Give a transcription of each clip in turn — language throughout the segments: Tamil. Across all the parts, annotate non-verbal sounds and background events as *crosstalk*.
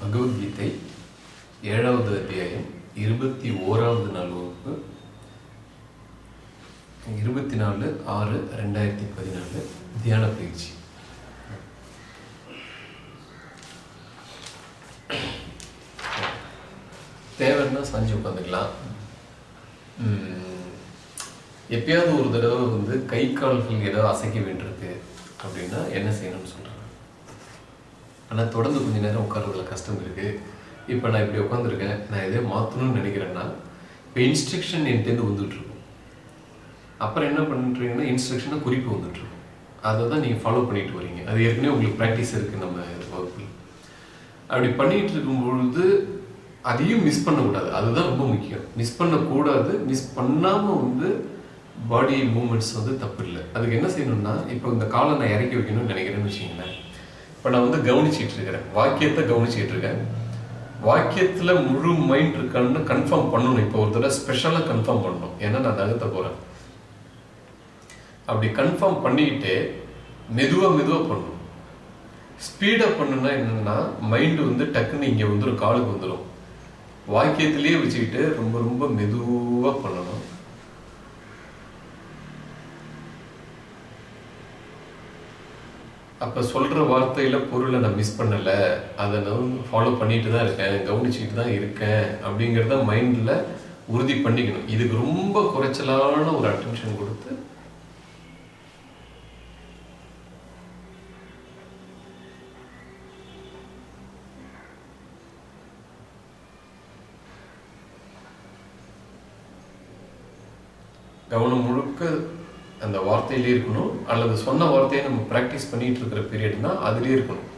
பகவத்கீதை ஏழாவது அத்தியாயம் இருபத்தி ஓராவது நாள் வகுப்பு இருபத்தி நாலு ஆறு ரெண்டாயிரத்தி பதினாலு தியான பயிற்சி. தேவைன்னா சாஞ்சி உட்காந்துக்கலாம். எப்பயாவது ஒரு தடவை வந்து கை கால்கள் ஏதோ அசைக்க வேண்டியிருக்கு அப்படின்னா என்ன செய்யணும்னு சொல்கிறேன் ஆனால் தொடர்ந்து கொஞ்ச நேரம் உட்காரதுல கஷ்டம் இருக்குது இப்போ நான் இப்படி உட்காந்துருக்கேன் நான் எதோ மாற்றணும்னு நினைக்கிறேன்னா இப்போ இன்ஸ்ட்ரக்ஷன் என்கிட்டேருந்து வந்துட்டுருக்கும். அப்புறம் என்ன பண்ணுறீங்கன்னா இன்ஸ்ட்ரக்ஷனை குறிப்பு வந்துட்டுருக்கும். அதை தான் நீங்கள் ஃபாலோ பண்ணிட்டு வரீங்க. அது ஏற்கனவே உங்களுக்கு ப்ராக்டிஸ் இருக்குது நம்ம வகுப்பில். அப்படி பண்ணிகிட்டு இருக்கும் பொழுது அதையும் மிஸ் பண்ணக்கூடாது. அதுதான் ரொம்ப முக்கியம். மிஸ் பண்ணக்கூடாது. மிஸ் பண்ணாமல் வந்து பாடி மூமெண்ட்ஸ் வந்து தப்பு இல்லை அதுக்கு என்ன செய்யணும்னா இப்போ இந்த காலை நான் இறக்கி வைக்கணும்னு நினைக்கிறேன்னு வச்சுங்களேன் இப்போ நான் வந்து கவனிச்சிட்டு இருக்கிறேன் வாக்கியத்தை கவனிச்சிட்டு இருக்கேன் வாக்கியத்தில் முழு மைண்ட் இருக்கான்னு கன்ஃபார்ம் பண்ணணும். இப்போ ஒரு தடவை ஸ்பெஷலாக கன்ஃபார்ம் பண்ணணும். ஏன்னா நான் தகத்த போகிறேன் அப்படி கன்ஃபார்ம் பண்ணிக்கிட்டு மெதுவாக மெதுவாக பண்ணணும். ஸ்பீடாக பண்ணுனா என்னென்னா மைண்டு வந்து டக்குன்னு இங்கே வந்துடும் காலுக்கு வந்துடும் வாக்கியத்திலேயே வச்சுக்கிட்டு ரொம்ப ரொம்ப மெதுவாக பண்ணணும். அப்போ சொல்கிற வார்த்தையில் பொருளை நான் மிஸ் பண்ணலை. அதை நான் ஃபாலோ பண்ணிட்டு தான் இருக்கேன். கவனிச்சுட்டு தான் இருக்கேன். அப்படிங்கிறத மைண்டில் உறுதி பண்ணிக்கணும். இதுக்கு ரொம்ப குறைச்சலான ஒரு அட்டென்ஷன் கொடுத்து கவனம் முழுக்க அந்த வார்த்தையிலே இருக்கணும் அல்லது சொன்ன வார்த்தையை நம்ம ப்ராக்டிஸ் பண்ணிட்டு இருக்கிற பீரியட்னா அதுலேயே இருக்கணும்.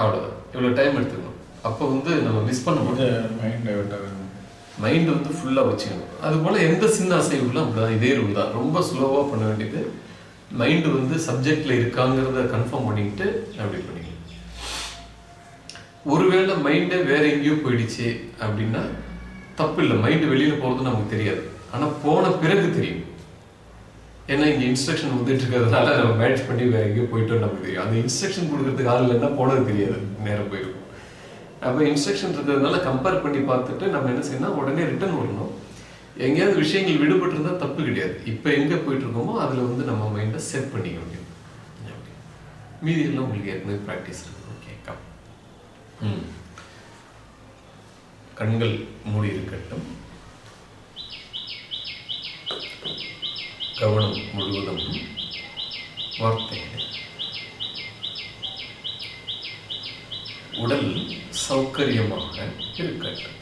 அவ்வளோதான் இவ்வளோ டைம் எடுத்துக்கணும். அப்போ வந்து நம்ம மிஸ் பண்ண முடியும். மைண்ட் மைண்ட் வந்து ஃபுல்லாக வச்சுக்கணும். அது போல் எந்த சின்ன அசைவுகளும் அப்படிதான். இதே ரூல் தான். ரொம்ப ஸ்லோவாக பண்ண வேண்டியது மைண்டு வந்து சப்ஜெக்டில் இருக்காங்கிறத கன்ஃபார்ம் பண்ணிக்கிட்டு அப்படி பண்ணிக்கணும் ஒருவேளை மைண்டே வேற எங்கேயோ போயிடுச்சு அப்படின்னா தப்பு இல்லை மைண்டு வெளியில் போகிறது நமக்கு தெரியாது. ஆனால் போன பிறகு தெரியும். ஏன்னா இங்கே இன்ஸ்ட்ரக்ஷன் வந்துட்டு இருக்கிறதுனால நம்ம மேட்ச் பண்ணி வேற எங்கேயோ போயிட்டோம் நமக்கு தெரியும். அந்த இன்ஸ்ட்ரக்ஷன் கொடுக்கறதுக்கு ஆள் இல்லைன்னா போனது தெரியாது. நேரம் போயிருக்கும். அப்போ இன்ஸ்ட்ரக்ஷன் இருக்கிறதுனால கம்பேர் பண்ணி பார்த்துட்டு நம்ம என்ன செய்யணும் உடனே ரிட்டர்ன் வரணும். எங்கேயாவது விஷயங்கள் விடுபட்டிருந்தா தப்பு கிடையாது. இப்போ எங்கே போயிட்டு இருக்கோமோ அதில் வந்து நம்ம மைண்டை செட் பண்ணிக்க முடியும். மீதி எல்லாம் உங்களுக்கு ஏற்கனவே ப்ராக்டிஸ் இருக்கு. ஓகே கம் கண்கள் மூடி இருக்கட்டும். கவனம் முழுவதும் வார்த்தைகள். உடல் சௌகரியமாக இருக்கட்டும்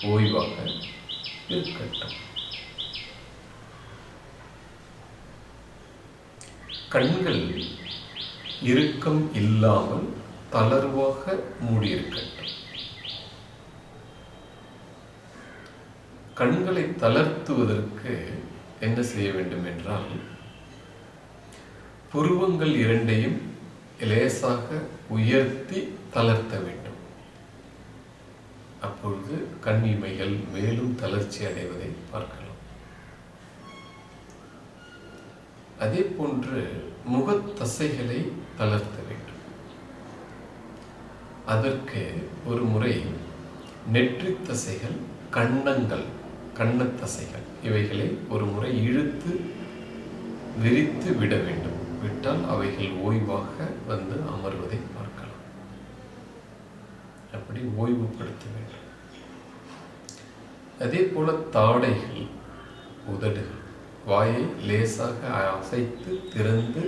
ஓய்வாக இருக்கட்டும் கண்கள் இறுக்கம் இல்லாமல் தளர்வாக மூடியிருக்கட்டும். கண்களை தளர்த்துவதற்கு என்ன செய்ய வேண்டும் என்றால் புருவங்கள் இரண்டையும் லேசாக உயர்த்தி தளர்த்த வேண்டும். அப்பொழுது கண் இமைகள் மேலும் தளர்ச்சி அடைவதை பார்க்கலாம். அதே போன்று முகத்தசைகளை தளர்த்த வேண்டும். அதற்கு ஒரு முறை நெற்றி தசைகள் கண்ணங்கள் கண்ணத்தசைகள் இவைகளை ஒரு முறை இழுத்து விரித்து விட வேண்டும். விட்டால் அவைகள் ஓய்வாக வந்து அமர்வதை பார்க்கலாம். அப்படி ஓய்வுபடுத்த வேண்டும். அதே போல தாடைகள் உதடுகள். வாயை லேசாக அசைத்து திறந்து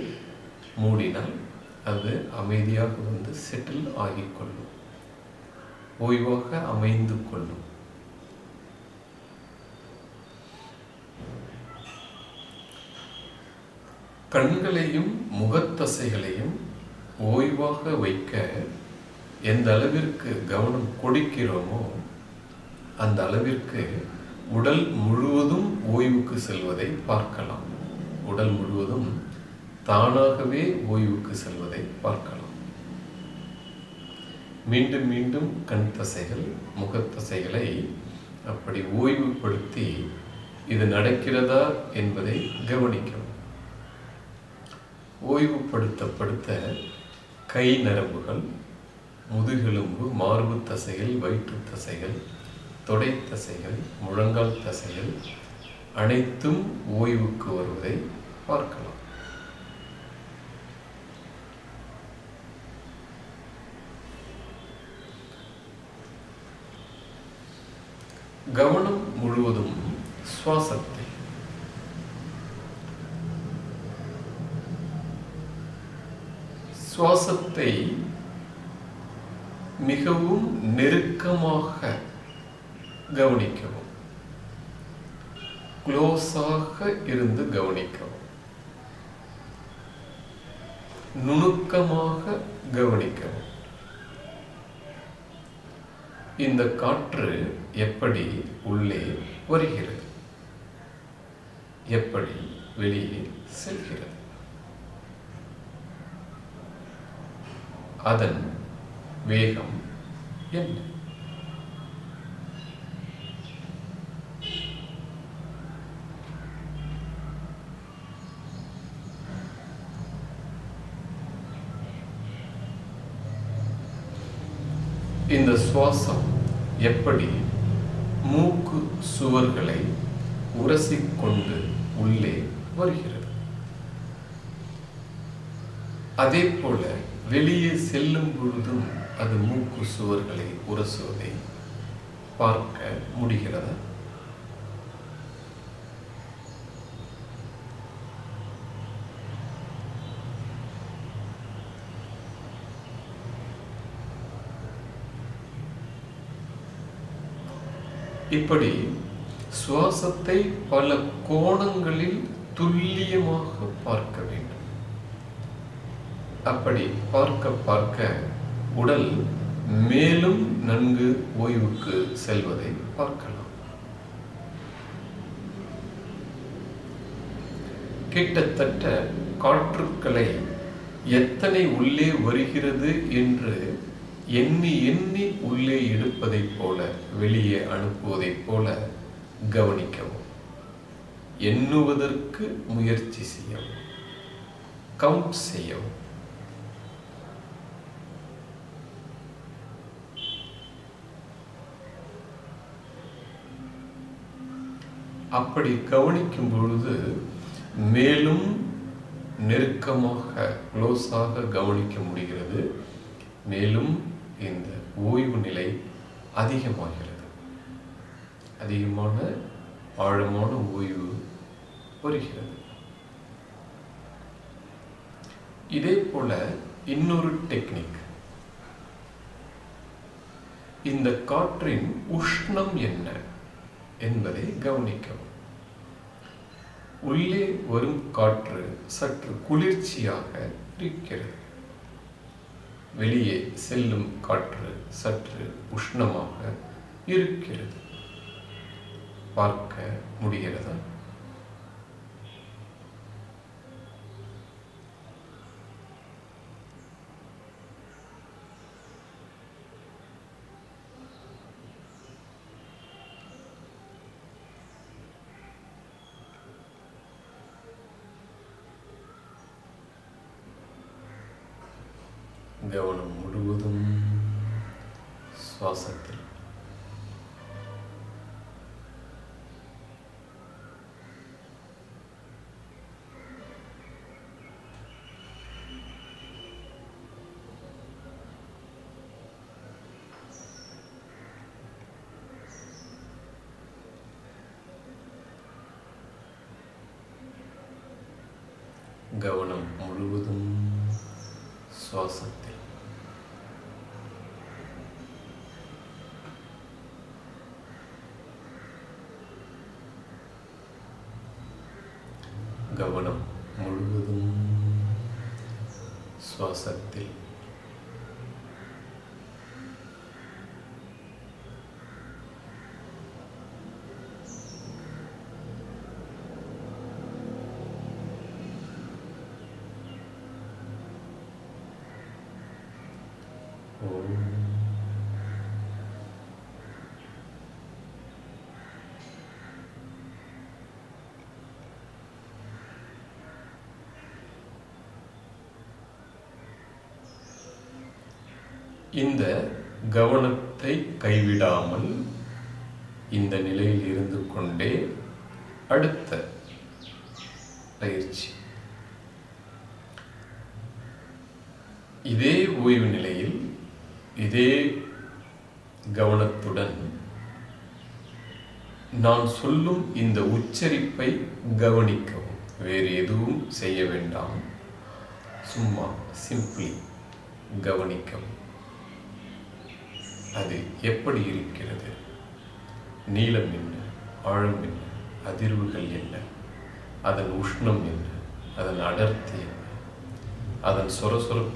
மூடினால் அது அமைதியாக வந்து செட்டில் ஆகிக்கொள்ளும். ஓய்வாக அமைந்து கொள்ளும். கண்களையும் முகத்தசைகளையும் ஓய்வாக வைக்க எந்த அளவிற்கு கவனம் கொடுக்கிறோமோ அந்த அளவிற்கு உடல் முழுவதும் ஓய்வுக்கு செல்வதை பார்க்கலாம். உடல் முழுவதும் தானாகவே ஓய்வுக்கு செல்வதை பார்க்கலாம். மீண்டும் மீண்டும் கண் தசைகள் முகத்தசைகளை அப்படி ஓய்வுபடுத்தி இது நடக்கிறதா என்பதை கவனிக்கவும் ஓய்வுபடுத்தப்படுத்த கை நரம்புகள் முதுகெலும்பு மார்பு தசைகள் வயிற்று தசைகள் தொடை தசைகள் முழங்கால் தசைகள் அனைத்தும் ஓய்வுக்கு வருவதை பார்க்கலாம். கவனம் முழுவதும் சுவாசத்தை. சுவாசத்தை மிகவும் நெருக்கமாக கவனிக்கவும். க்ளோஸாக இருந்து கவனிக்கவும். நுணுக்கமாக கவனிக்கவும். இந்த காற்று எப்படி உள்ளே வருகிறது? எப்படி வெளியே செல்கிறது? அதன் வேகம் என்ன? இந்த சுவாசம் எப்படி மூக்கு சுவர்களை உரசிக்கொண்டு உள்ளே வருகிறது? அதே போல வெளியே செல்லும் பொழுதும் அது மூக்கு சுவர்களை உரசுவதை பார்க்க முடிகிறதா? இப்படி சுவாசத்தை பல கோணங்களில் துல்லியமாக பார்க்க வேண்டும். அப்படி பார்க்க பார்க்க உடல் மேலும் நன்கு ஓய்வுக்கு செல்வதை பார்க்கலாம். கிட்டத்தட்ட காற்றுக்களை எத்தனை உள்ளே வருகிறது என்று எண்ணி எண்ணி உள்ளே எடுப்பதைப் போல வெளியே அனுப்புவதைப் போல கவனிக்கவும். எண்ணுவதற்கு முயற்சி செய்யவும். கவுண்ட் செய்யவும். அப்படி கவனிக்கும் பொழுது மேலும் நெருக்கமாக க்ளோஸாக கவனிக்க முடிகிறது. மேலும் இந்த ஓய்வு நிலை அதிகமாகிறது. அதிகமான ஆழமான ஓய்வு வருகிறது. இதே போல இன்னொரு டெக்னிக். இந்த காற்றின் உஷ்ணம் என்ன என்பதை கவனிக்கவும். உள்ளே வரும் காற்று சற்று குளிர்ச்சியாக இருக்கிறது. வெளியே செல்லும் காற்று சற்று உஷ்ணமாக இருக்கிறது. பார்க்க முடிகிறதா? கவனம் முழுவதும் சுவாசத்தில் கவனம் முழுவதும் சுவாசத்தில் கவனம் முழுவதும் சுவாசத்தில் ஓம் இந்த கவனத்தை கைவிடாமல் இந்த நிலையில் இருந்து கொண்டே அடுத்த பயிற்சி. இதே ஓய்வு நிலையில் இதே கவனத்துடன் நான் சொல்லும் இந்த உச்சரிப்பை கவனிக்கவும். வேறு எதுவும் செய்ய வேண்டாம். சும்மா சிம்பிளி கவனிக்கவும். எப்படி இருக்கிறது? நீளம் என்ன? ஆழம் என்ன? அதிர்வுகள் என்ன? அதன் உஷ்ணம் என்ன? அதன் அடர்த்தி என்ன? அதன் சொரசொரப்பு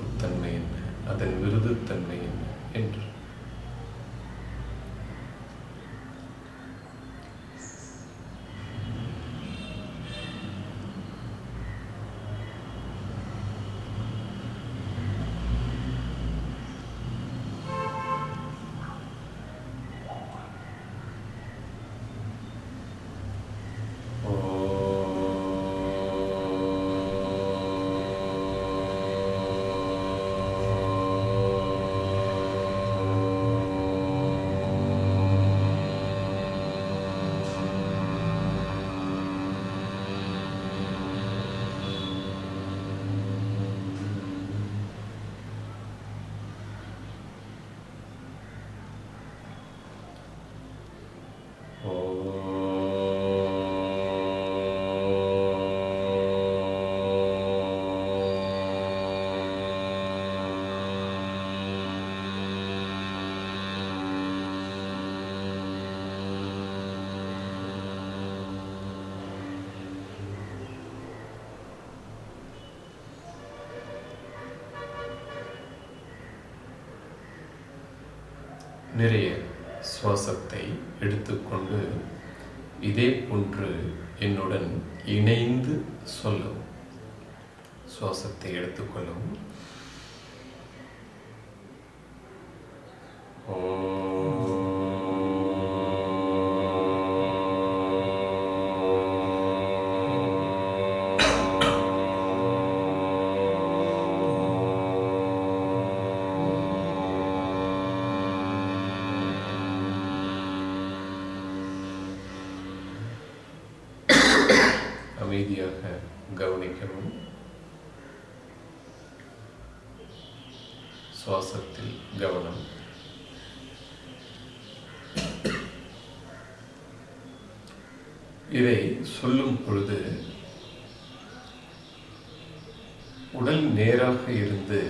நிறைய சுவாசத்தை எடுத்துக்கொண்டு இதே போன்று என்னுடன் இணைந்து சொல்லவும். சுவாசத்தை எடுத்துக்கொள்ளவும். சுவாசத்தில் கவனம். இதை சொல்லும் பொழுது உடல் நேராக இருந்து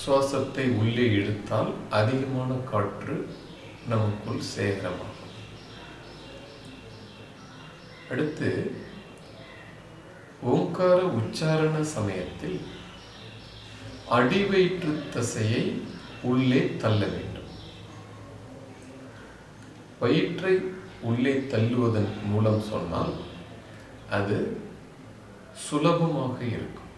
சுவாசத்தை உள்ளே இழுத்தால் அதிகமான காற்று நமக்குள் சேகரமாகும். அடுத்து உட்கார உச்சாரண சமயத்தில் அடிவயிற்று தசையை உள்ளே தள்ள வேண்டும். வயிற்றை உள்ளே தள்ளுவதன் மூலம் சொன்னால் அது சுலபமாக இருக்கும்.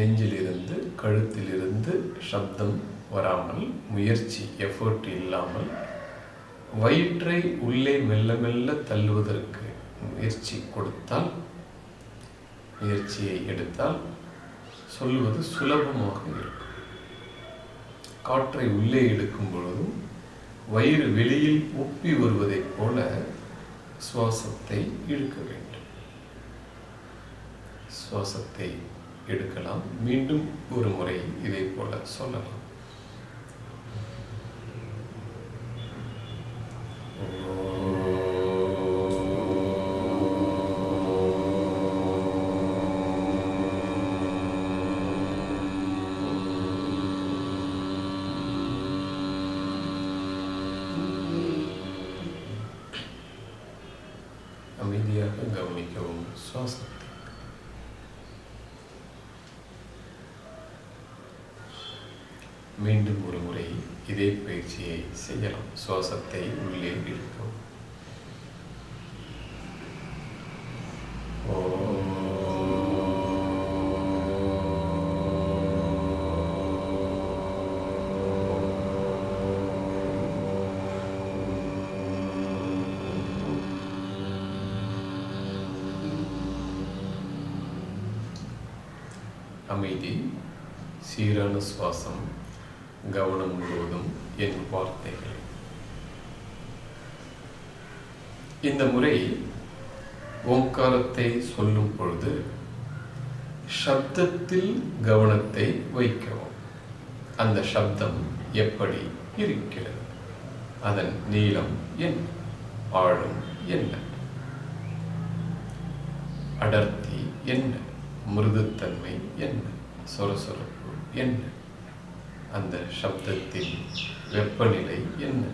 நெஞ்சிலிருந்து கழுத்திலிருந்து சப்தம் வராமல் முயற்சி எஃபர்ட் இல்லாமல் வயிற்றை உள்ளே மெல்ல மெல்ல தள்ளுவதற்கு முயற்சி கொடுத்தால் முயற்சியை எடுத்தால் சொல்லுவது சுலபமாக இருக்கும். காற்றை உள்ளே எடுக்கும் பொழுதும் வயிறு வெளியில் ஒப்பி வருவதைப் போல சுவாசத்தை இழுக்க வேண்டும். சுவாசத்தை எடுக்கலாம். மீண்டும் ஒரு முறை இதை போல சொல்லலாம். மீண்டும் ஒரு முறை இதே பயிற்சியை செய்யலாம். சுவாசத்தை உள்ளே இழுக்கும். அமைதி சீரான சுவாசம் கவனம் முழுவதும் என் வார்த்தைகள். இந்த முறை ஓங்காரத்தை சொல்லும் பொழுது சப்தத்தில் கவனத்தை வைக்கவும். அந்த சப்தம் எப்படி இருக்கிறது? அதன் நீளம் என்ன? ஆழம் என்ன? அடர்த்தி என்ன? மிருதுத்தன்மை என்ன? சொரசொரப்பு என்ன? சப்தத்தின் வெப்பநிலை என்ன?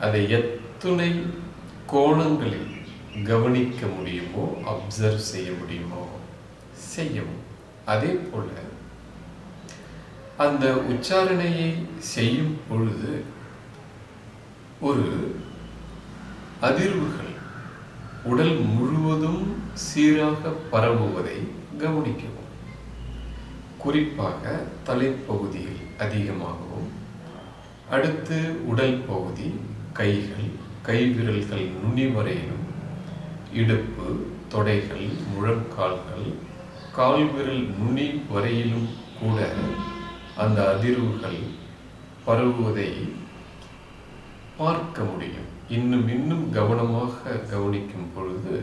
அதை எத்துணை கோணங்களில் கவனிக்க முடியுமோ அப்சர்வ் செய்ய முடியுமோ? செய்யவும். அதே போல அந்த உச்சாரணையை செய்யும் பொழுது ஒரு அதிர்வுகள் உடல் முழுவதும் சீராக பரவுவதை கவனிக்கவும். குறிப்பாக தலைப்பகுதியில் அதிகமாகவும் அடுத்து உடல் பகுதி கைகள் கைவிரல்கள் நுனி வரையிலும் இடுப்பு தொடைகள் முழங்கால்கள் கால்விரல் நுனி வரையிலும் கூட அந்த அதிர்வுகள் பரவுவதை பார்க்க முடியும். இன்னும் இன்னும் கவனமாக கவனிக்கும் பொழுது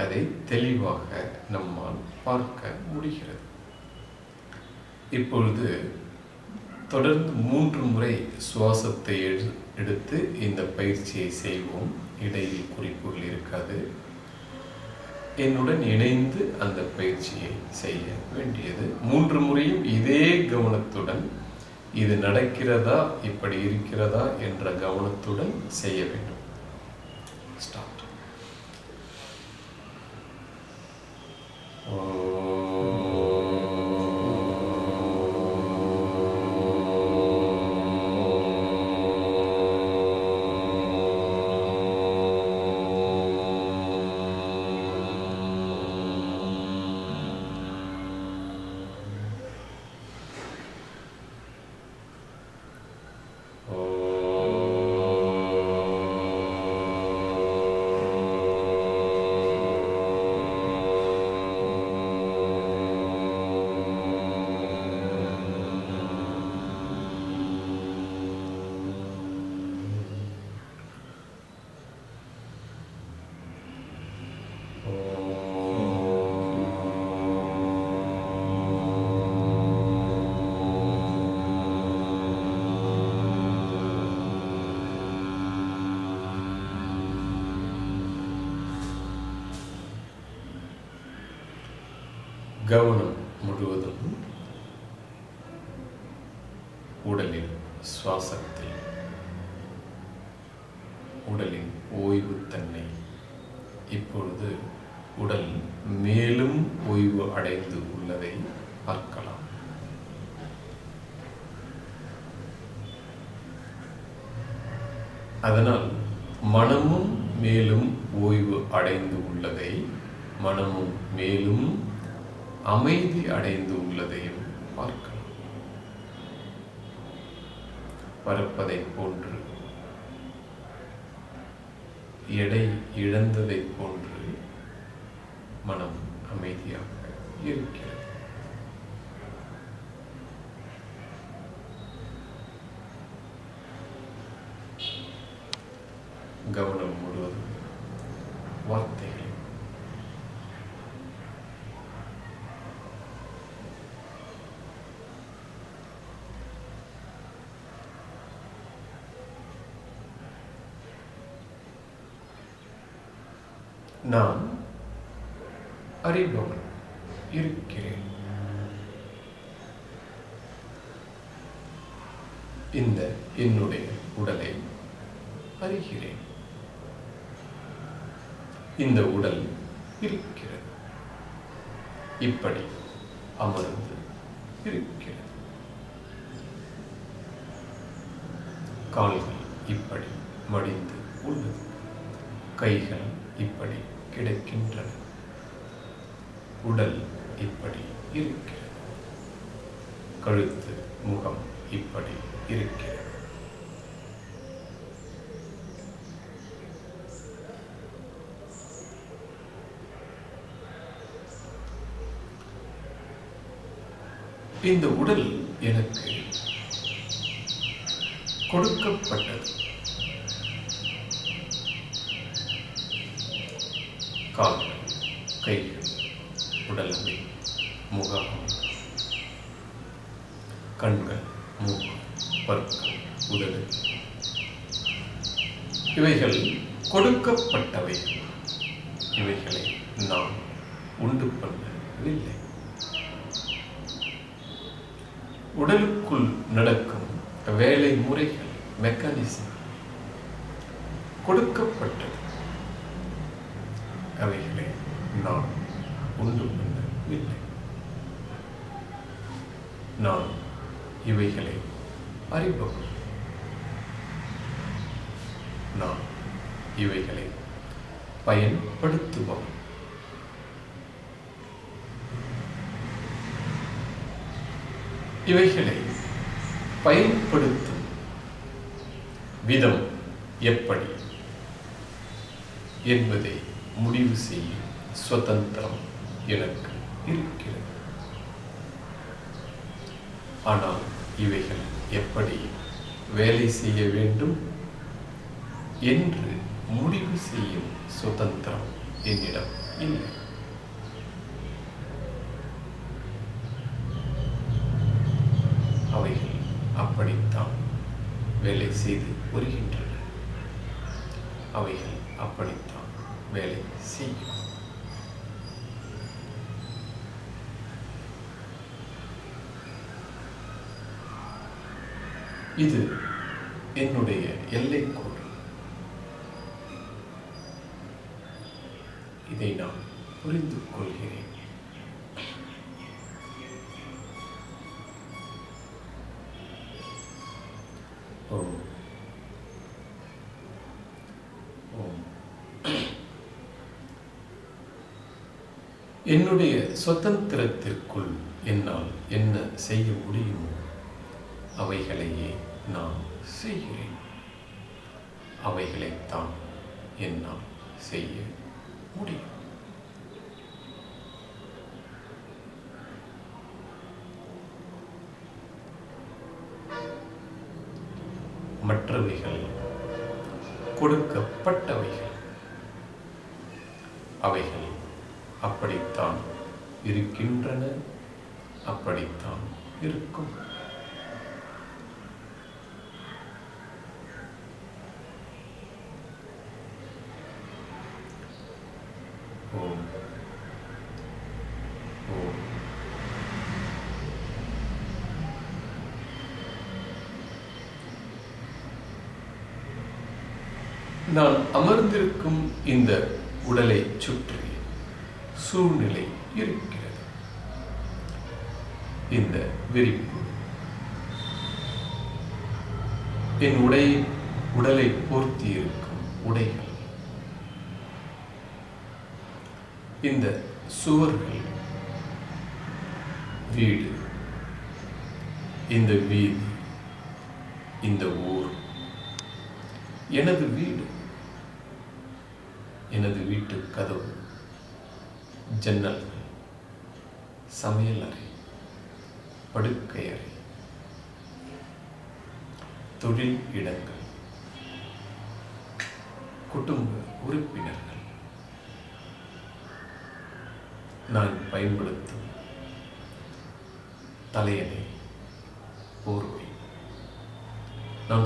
அதை தெளிவாக நம்மால் பார்க்க முடிகிறது. இப்பொழுது தொடர்ந்து மூன்று முறை சுவாசத்தை எடுத்து இந்த பயிற்சியை செய்வோம். இடையில் குறிப்புகள் இருக்காது. என்னுடன் இணைந்து அந்த பயிற்சியை செய்ய வேண்டியது. மூன்று முறையும் இதே கவனத்துடன் இது நடக்கிறதா இப்படி இருக்கிறதா என்ற கவனத்துடன் செய்ய வேண்டும். ஸ்டார்ட் கவனம் முழுவதும் உடலின் சுவாசத்தில். உடலின் ஓய்வுத்தன்மை இப்பொழுது உடல் மேலும் ஓய்வு அடைந்து உள்ளதை பார்க்கலாம். அதனால் மனமும் மேலும் ஓய்வு அடைந்து உள்ளதை மனமும் மேலும் அமைதி அடைந்து உள்ளதையும் பார்க்கலாம் பறப்பதை போன்று எடை இழந்ததை போன்று மனம் அமைதியாக இருக்கிறது கவனம் முழுவதும் வார்த்தைகள் நான் அறிபவன் இருக்கிறேன். இந்த என்னுடைய உடலை அறிகிறேன். இந்த உடல் இருக்கிறது இப்படி அமர்ந்து இருக்கிறது கால்கள் இப்படி மடிந்து உள்ளது கைகள் இப்படி கிடைக்கின்றன உடல் இப்படி இருக்கிறது கழுத்து முகம் இப்படி இருக்கிறது இந்த உடல் எனக்கு கொடுக்கப்பட்டது. கால்கள் கைகள் உடல் அமை முகம் கண்கள் மூக்கு பற்கள் உதடு. இவைகள் கொடுக்கப்பட்டவை. என்னுடைய சுதந்திரத்திற்குள் என்னால் என்ன செய்ய முடியுமோ அவைகளையே நான் செய்கிறேன். அவைகளைத்தான் என்னால் செய்ய முடியும். மற்றவைகள் கொடுக்கப்பட்ட அவைகள் அப்படித்தான் இருக்கின்றன. அப்படித்தான் இருக்கும். ஓம். ஓம். நான் அமர்ந்திருக்கும் இந்த உடலை சுற்றி சூழ்நிலை இருக்கிறது விரிப்பு என் உடை உடலை போர்த்தி இருக்கும் உடைகள். இந்த சுவர்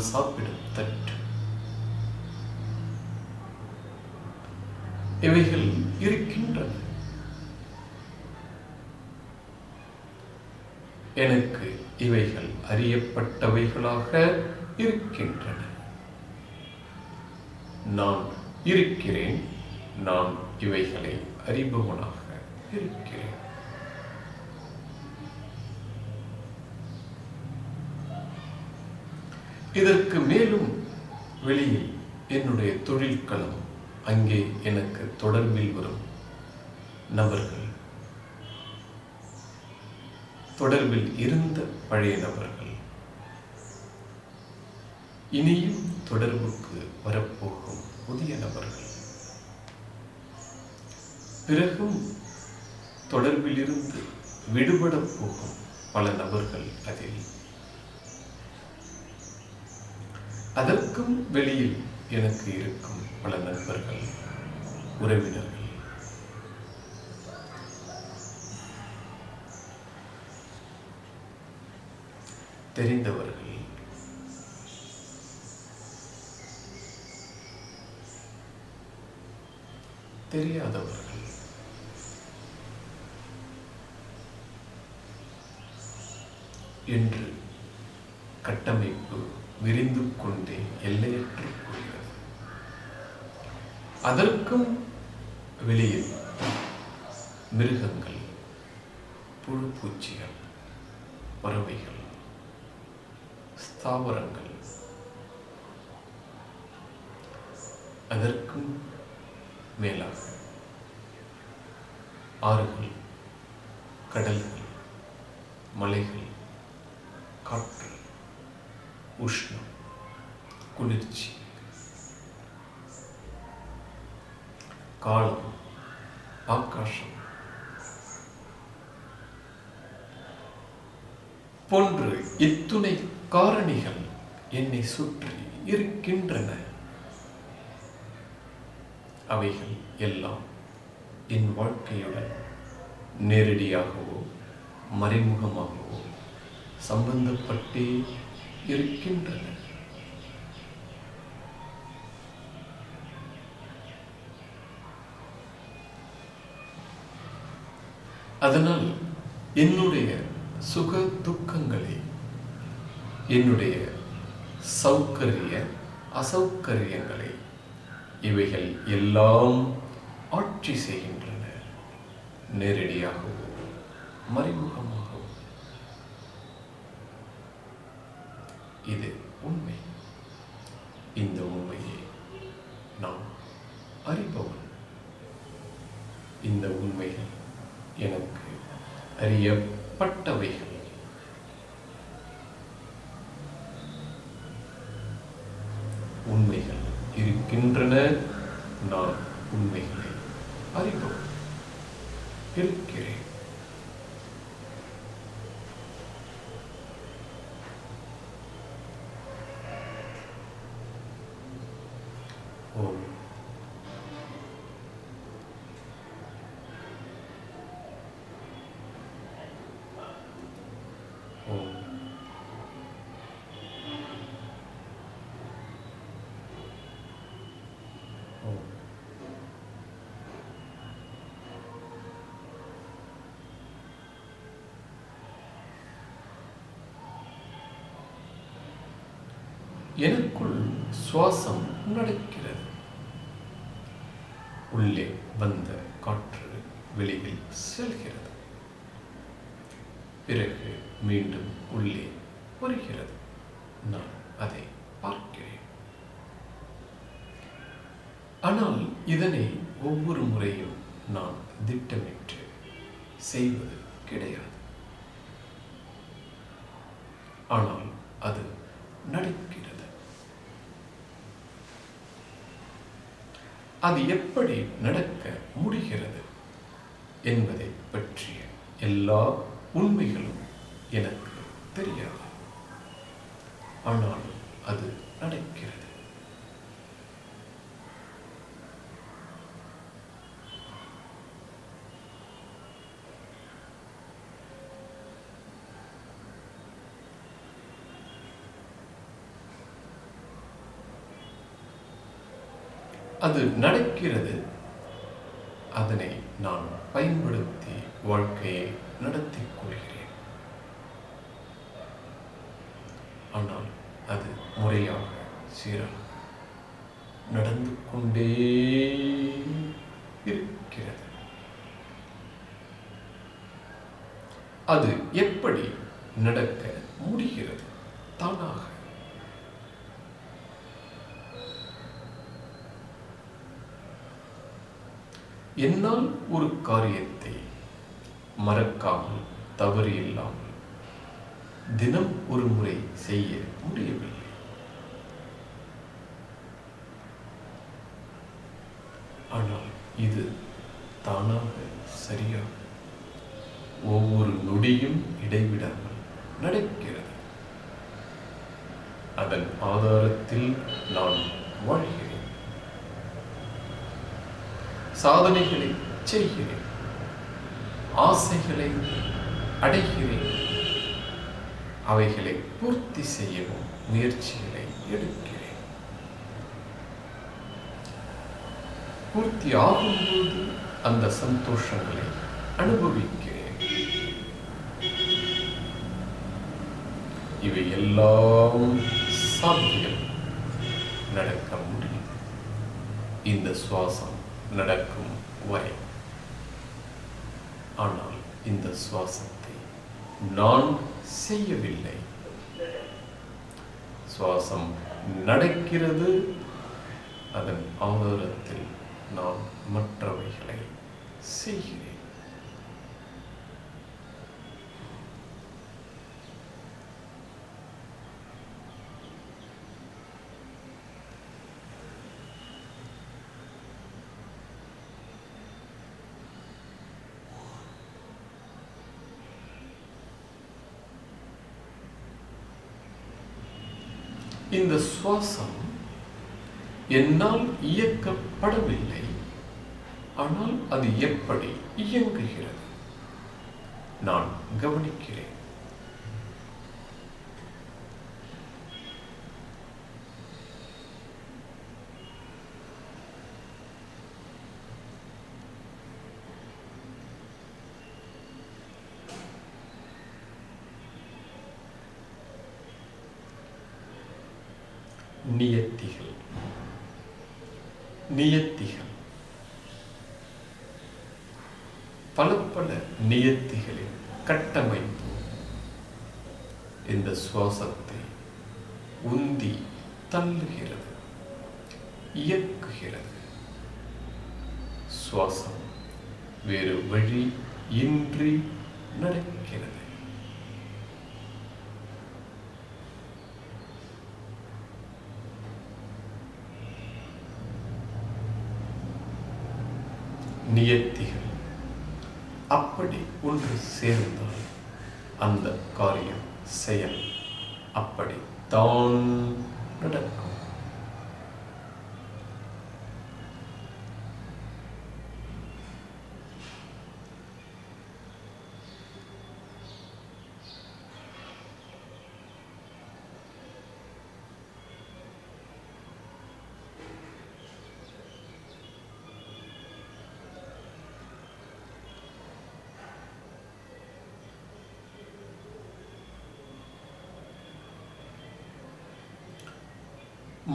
நான் சாப்பிடும் தட்டு இவைகள் இருக்கின்றன எனக்கு இவைகள் அறியப்பட்டவைகளாக இருக்கின்றன நான் இரு நான் இவைகளை அறிபவனாக இருக்கிறேன் இதற்கு மேலும் வெளியில் என்னுடைய தொழிற்களம் அங்கே எனக்கு தொடர்பில் வரும் நபர்கள் தொடர்பில் இருந்த பழைய நபர்கள். இனி தொடர்புக்கு வரப்போகும் புதிய நபர்கள் பிறகும் தொடர்பில் இருந்து விடுபட போகும் பல நபர்கள் அதில் அதற்கும் வெளியில் எனக்கு இருக்கும் பல நண்பர்கள் உறவினர்கள் தெரிந்தவர்கள் தெரியாதவர்கள் என்று கட்டமைப்பு விரிந்து கொண்டே எல்லையற்று போகிறது அதற்கும் வெளியில் மிருகங்கள் புழு பூச்சிகள் பறவைகள் ஸ்தாவரங்கள் அதற்கும் மேலாக ஆறுகள் கடல்கள் மலைகள் காற்று உஷ்ணம் குளிர்ச்சி. காலம் ஆகாசம். போன்று இத்துணை காரணிகள் என்னை சுற்றி இருக்கின்றன. அவைகள் எல்லாம் என் வாழ்க்கையுடன் நேரடியாகவோ மறைமுகமாகவோ சம்பந்தப்பட்டே இருக்கின்றன. அதனால் என்னுடைய சுக துக்கங்களை என்னுடைய சௌகரிய அசௌகரியங்களை இவைகள் எல்லாம் ஆட்சி செய்கின்றன. நேரடியாகவோ மறைமுகம். இது உண்மை. இந்த உண்மையை நான் அறிபவன். இந்த உண்மைகள் எனக்கு அறியப்பட்டவைகள். எனக்குள் சுவாசம் நடக்கிறது உள்ளே வந்த காற்று வெளியில் செல்கிறது. பிறகு மீண்டும் உள்ளே வருகிறது. நான் அதை பார்க்கிறேன். ஆனால் இதனை ஒவ்வொரு முறையும் நான் திட்டமிட்டு செய்வது கிடையாது. ஆனால் அது நடக்கும் அது எப்படி நடக்க முடிகிறது என்பதை பற்றிய எல்லா உண்மைகளும் எனக்கு தெரியாது ஆனால் அது நடக்கிறது அது நடக்கிறது அதனை நான் பயன்படுத்தி வாழ்க்கையை நடத்திக் கொள்கிறேன் ஆனால் அது முறையாக சீராக நடந்து கொண்டே இருக்கிறது அது எப்படி நடக்க முடிகிறது தானாக என்னால் ஒரு காரியத்தை மறக்காமல் தவறு இல்லாமல் தினம் ஒரு முறை செய்ய முடியவில்லை ஆனால் இது தானாக சரியாக ஒவ்வொரு நொடியும் இடைவிடாமல் நடக்கிறது அதன் ஆதாரத்தில் நான் வாழ்கிறேன் சாதனைகளை செய்கிறேன். ஆசைகளை அடைகிறேன். அவைகளை பூர்த்தி செய்யவும் முயற்சிகளை எடுக்கிறேன். பூர்த்தி ஆகும்போது அந்த சந்தோஷங்களை அனுபவிக்கிறேன். இவை எல்லாம் சாத்தியம். நடக்க முடியும். இந்த சுவாசம் நடக்கும் வரை ஆனால் இந்த சுவாசத்தை நான் செய்யவில்லை. சுவாசம் நடக்கிறது. அதன் ஆதாரத்தில் நான் மற்றவைகளை செய்கிறேன் இந்த சுவாசம் என்னால் இயக்கப்படவில்லை. ஆனால் அது எப்படி இயங்குகிறது? நான் கவனிக்கிறேன் நியத்திகள் நியத்திகள் பல பல நியத்திகளின் கட்டமைப்பு இந்த சுவாசத்தை உந்தி தள்ளுகிறது இயக்குகிறது சுவாசம் வேறு வழி இன்றி நடக்கிறது நியத்திகள் அப்படி ஒன்று சேர்ந்தால் அந்த காரியம் செயல் அப்படி தான் நடக்கும்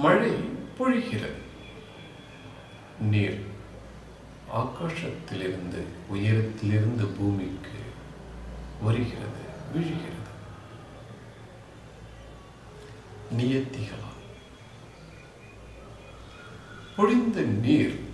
மழை பொழிகிறது. நீர் ஆகாசத்திலிருந்து உயரத்திலிருந்து பூமிக்கு வருகிறது விழுகிறது. நியத்திகளால். பொழிந்த நீர்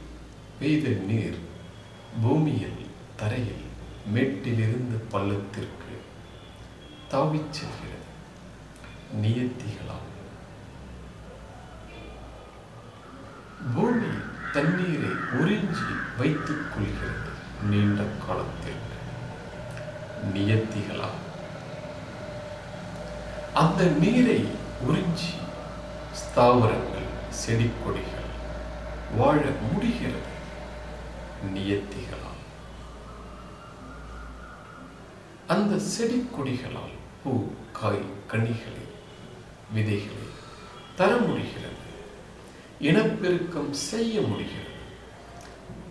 அந்த நீரை உறிஞ்சி ஸ்தாவரங்கள் செடி கொடிகள் வாழ முடிகிறது. நியத்திகளால். அந்த செடி கொடிகளால் பூ காய் கனிகளை விதைகளை தர முடிகிறது. இனப்பெருக்கம் செய்ய முடிகிறது.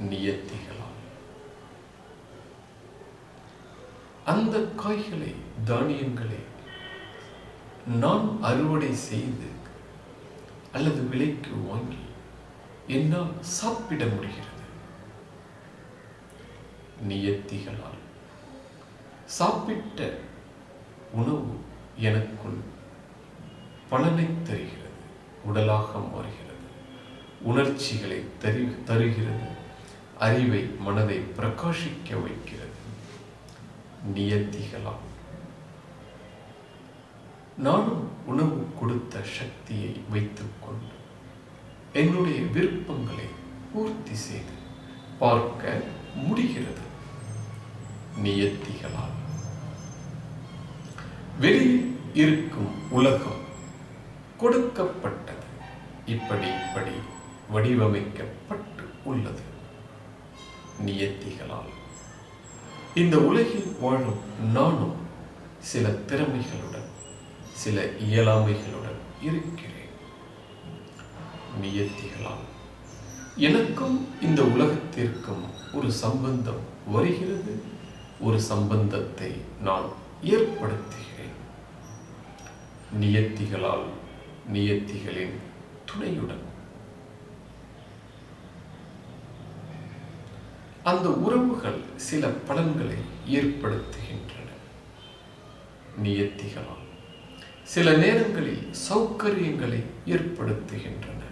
நியத்திகளால். அந்த காய்களை தானியங்களை நான் அறுவடை செய்து அல்லது விலைக்கு வாங்கி என்னால் சாப்பிட முடிகிறது. நியத்திகளால் சாப்பிட்ட உணவு எனக்குள் பலனை தருகிறது. உடலாக மாறுகிறது. உணர்ச்சிகளை தரு தருகிறது. அறிவை மனதை பிரகாசிக்க வைக்கிறது. நியத்திகளால் நானும் உணவு கொடுத்த சக்தியை வைத்துக்கொண்டு என்னுடைய விருப்பங்களை பூர்த்தி செய்து பார்க்க முடிகிறது. நியத்திகளால். வெளியில் இருக்கும் உலகம் கொடுக்கப்பட்டது. இப்படி இப்படி வடிவமைக்கப்பட்டு உள்ளது. நியத்திகளால். இந்த உலகில் வாழும் நானும் சில திறமைகளுடன் சில இயலாமைகளுடன் இருக்கிறேன். நியத்திகளால் எனக்கும் இந்த உலகத்திற்கும் ஒரு சம்பந்தம் வருகிறது. ஒரு சம்பந்தத்தை நான் ஏற்படுத்துகிறேன். நியத்திகளால் நியத்திகளின் துணையுடன். அந்த உறவுகள் சில பலன்களை ஏற்படுத்துகின்றன. நியத்திகளால் சில நேரங்களில் சௌகரியங்களை ஏற்படுத்துகின்றன.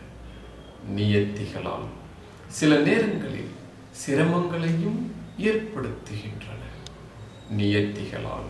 நியத்திகளால் சில நேரங்களில் சிரமங்களையும் ஏற்படுத்துகின்றன. நியத்திகளால்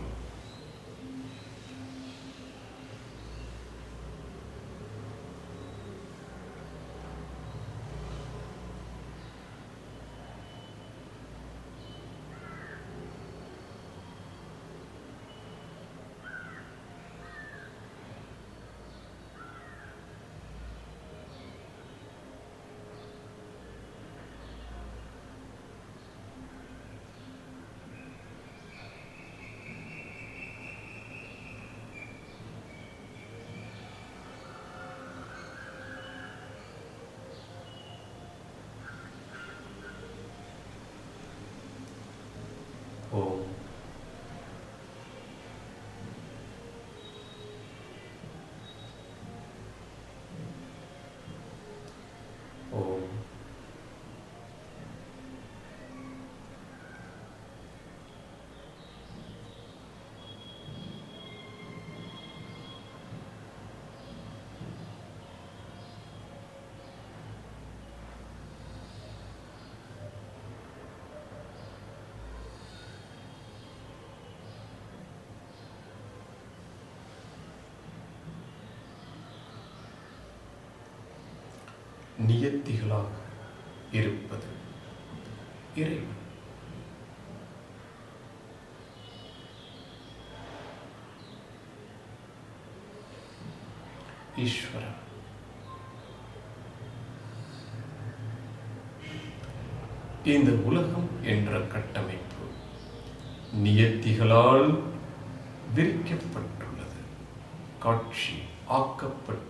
ஓம் ஓம் நியத்திகளாக இருப்பது இறைவன். ஈஸ்வரன். இந்த உலகம் என்ற கட்டமைப்பு நியத்திகளால் விரிக்கப்பட்டுள்ளது. காட்சி ஆக்கப்பட்டு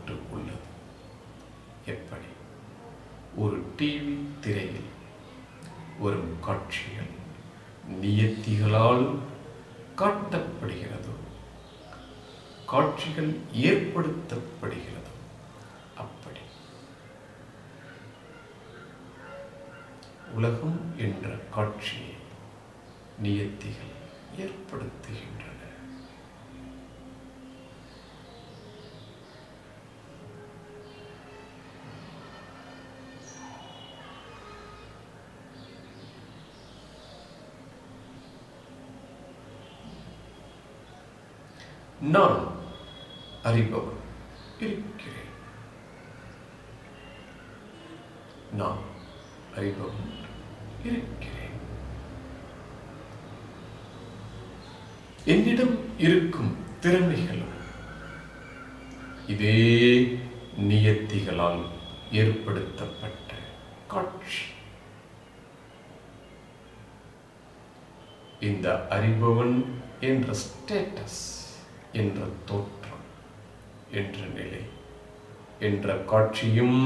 வெளிப்படுத்தப்படுகிறது? அப்படி. உலகம் என்ற காட்சியை நியத்திகள் ஏற்படுத்துகின்றன. நான் அறிபவன் இருக்கிறேன் நான் அறிபவன் இருக்கிறேன் என்னிடம் இருக்கும் திறமைகளும் இதே நியத்திகளால் ஏற்படுத்தப்பட்ட காட்சி இந்த அறிபவன் என்ற ஸ்டேட்டஸ் என்ற தோற்றம் என்ற நிலை என்ற காட்சியும்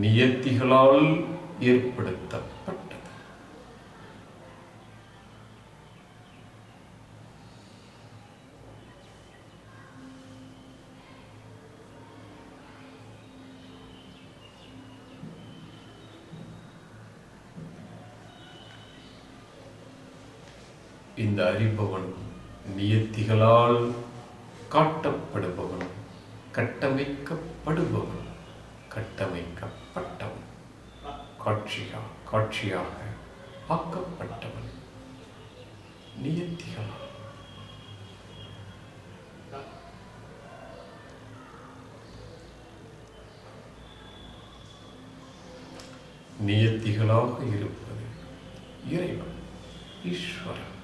நியத்திகளால் ஏற்படும் இந்த அறிபவனும் நியத்திகளால் காட்டப்படுபவனும் கட்டமைக்கப்படுபவனும் கட்டமைக்கப்பட்டவன் காட்சியா காட்சியாக ஆக்கப்பட்டவன் நியத்திகளால் நியத்திகளாக இருப்பது இறைவன் ஈஸ்வரன்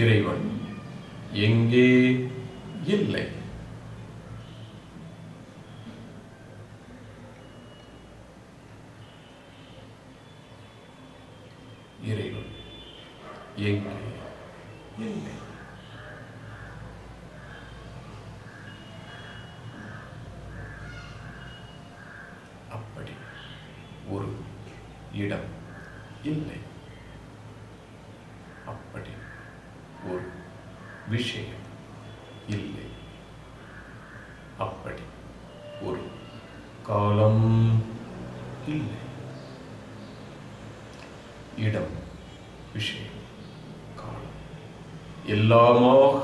இறைவன் எங்கே இல்லை? L'homo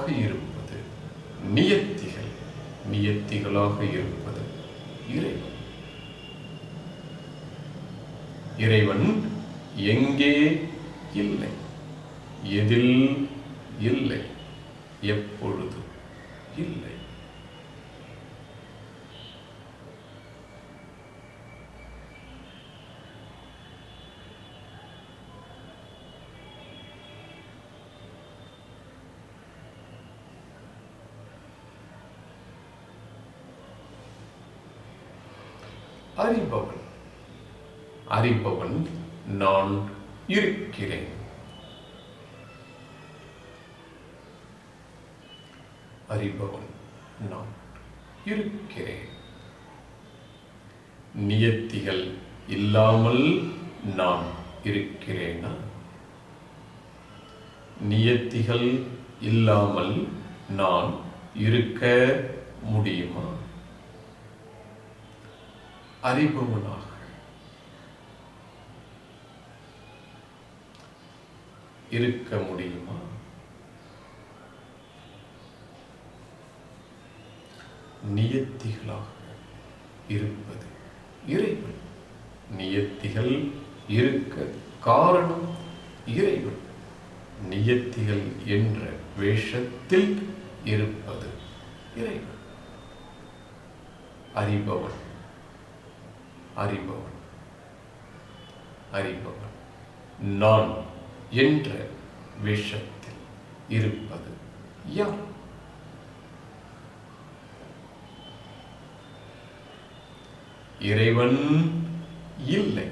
அறிபவன் நான் இருக்கிறேன். அறிபவன் நான் இருக்கிறேன். நியத்திகள் இல்லாமல் நான் இருக்கிறேனா? நியத்திகள் இல்லாமல் நான் இருக்க முடியுமா? அறிபவனா முடியுமா? நியத்திகளாக இருப்பது இறைவன். நியத்திகள் இருக்க காரணம் இறைவன். நியத்திகள் என்ற வேஷத்தில் இருப்பது இறைவன் அறிபவன் அறிபவன் அறிபவன் நான் என்ற வேஷத்தில் இருப்பது யார் இறைவன் இல்லை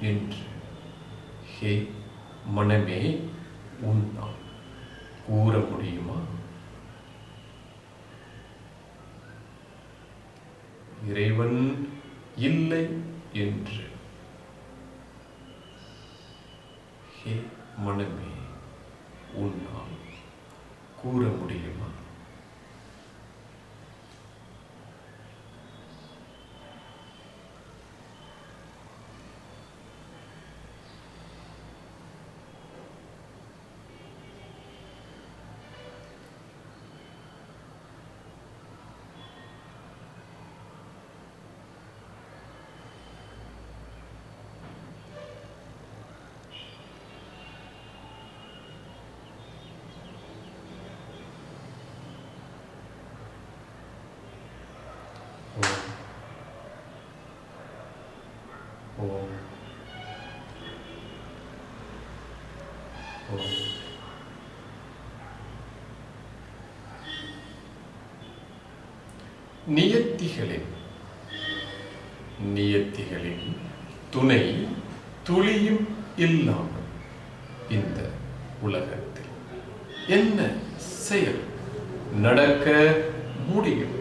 என்று ஹே மனமே உன்னால் கூற முடியுமா? இறைவன் இல்லை என்று ஹே மனமே உன்னால் கூற முடியுமா ஓம் ஓம் ஓம் நியத்திகளின் நியத்திகளின் துணை துளியும் இல்லாமல் இந்த உலகத்தில் என்ன செயல் நடக்க முடியும்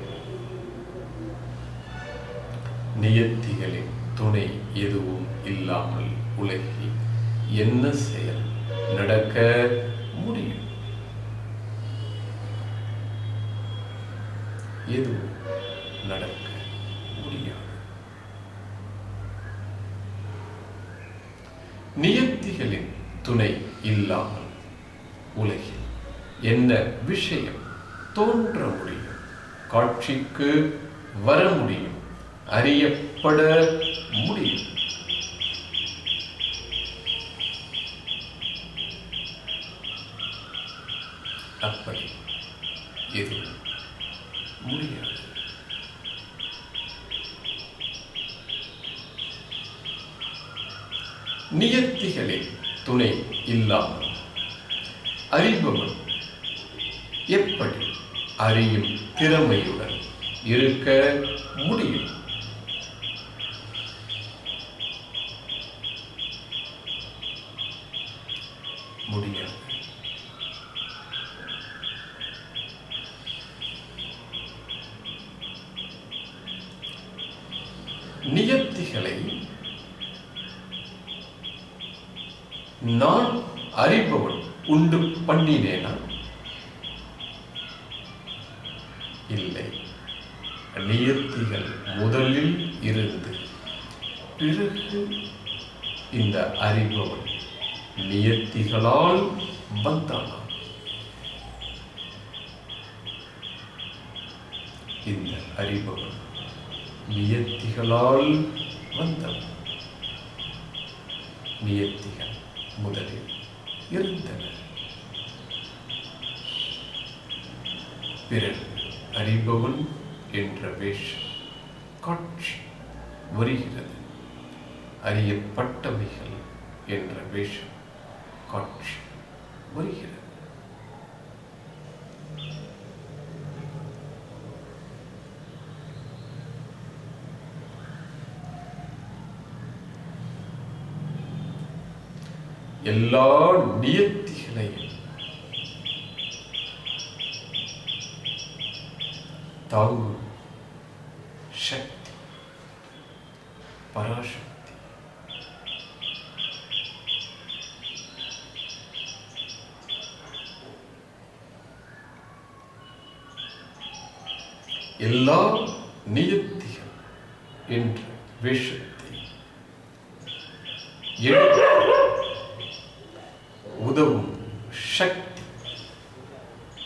நியத்திகளின் துணை எதுவும் இல்லாமல் உலகில் என்ன செயல் நடக்க முடியும் எதுவும் நடக்க முடியாது நியத்திகளின் துணை இல்லாமல் உலகில் என்ன விஷயம் தோன்ற முடியும் வரும் வர முடியும் அறியப்பட முடியும் அப்படி எதுவும் முடியாது நியத்திகளின் துணை இல்லாமல் அறிபவன் எப்படி அறியும் திறமையுடன் இருக்க முடியும் முடியாது நியத்திகளை நான் அறிபவன் உண்டு பண்ணினேனா இல்லை. நியத்திகள் முதலில் இருந்து பிறகு இந்த அறிபவன் நியத்திகளால் வந்தானா இந்த அறிபவன் நியத்திகளால் வந்தவன் நியத்திகள் முதலில் இருந்தன. பிறகு அறிபவன் என்ற வேஷம் காட்சி வருகிறது. அறியப்பட்டவைகள் என்ற வேஷம் காட்சி வருகிறது. எல்லா நியத்திகளையும் தாங்கும் சக்தி பராசக்தி எல்லா நியத்திகள் என்ற விஷத்தை எடுத்து உதவும் சக்தி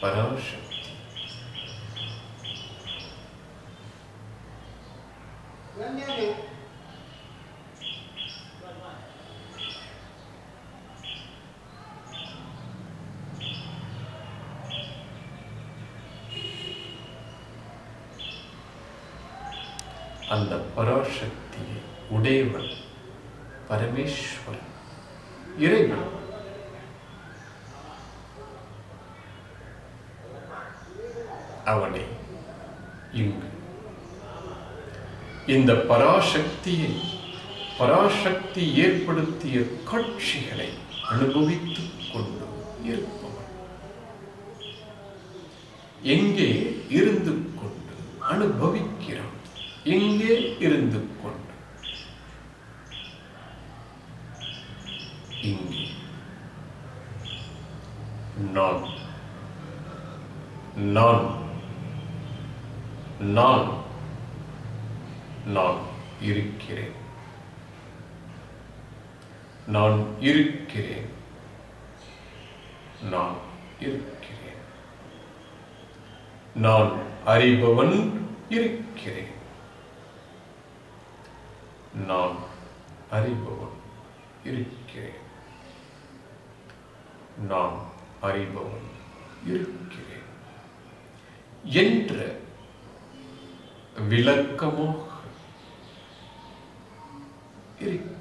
பராசக்தி அந்த பராசக்தியை உடையவன் பரமேஸ்வரன் இறைவன் அவனை இங்கு இந்த பராசக்தியை பராசக்தி ஏற்படுத்திய காட்சிகளை அனுபவித்து கொண்டு இருப்பவன் எங்கே இருந்து கொண்டு அனுபவிக்கிறான் எங்கே இருந்து கொண்டு இங்கே நான் நான் நான் நான் இருக்கிறேன் நான் இருக்கிறேன் நான் இருக்கிறேன் நான் அறிபவன் இருக்கிறேன் நான் அறிபவன் இருக்கிறேன் நான் அறிபவன் இருக்கிறேன் என்ற விளக்கமாக இருக்கிறேன்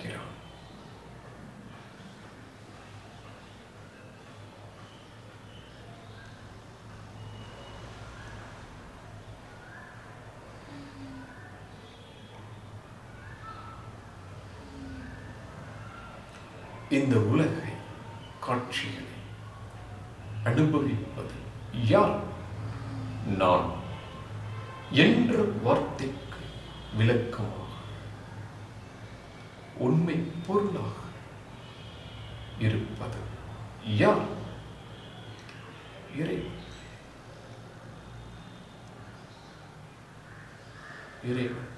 இந்த உலகை காட்சிகளை அனுபவிப்பது யார் நான் என்ற வார்த்தைக்கு விளக்கமாக உண்மை பொருளாக இருப்பது யார் இறைவன் இறைவன்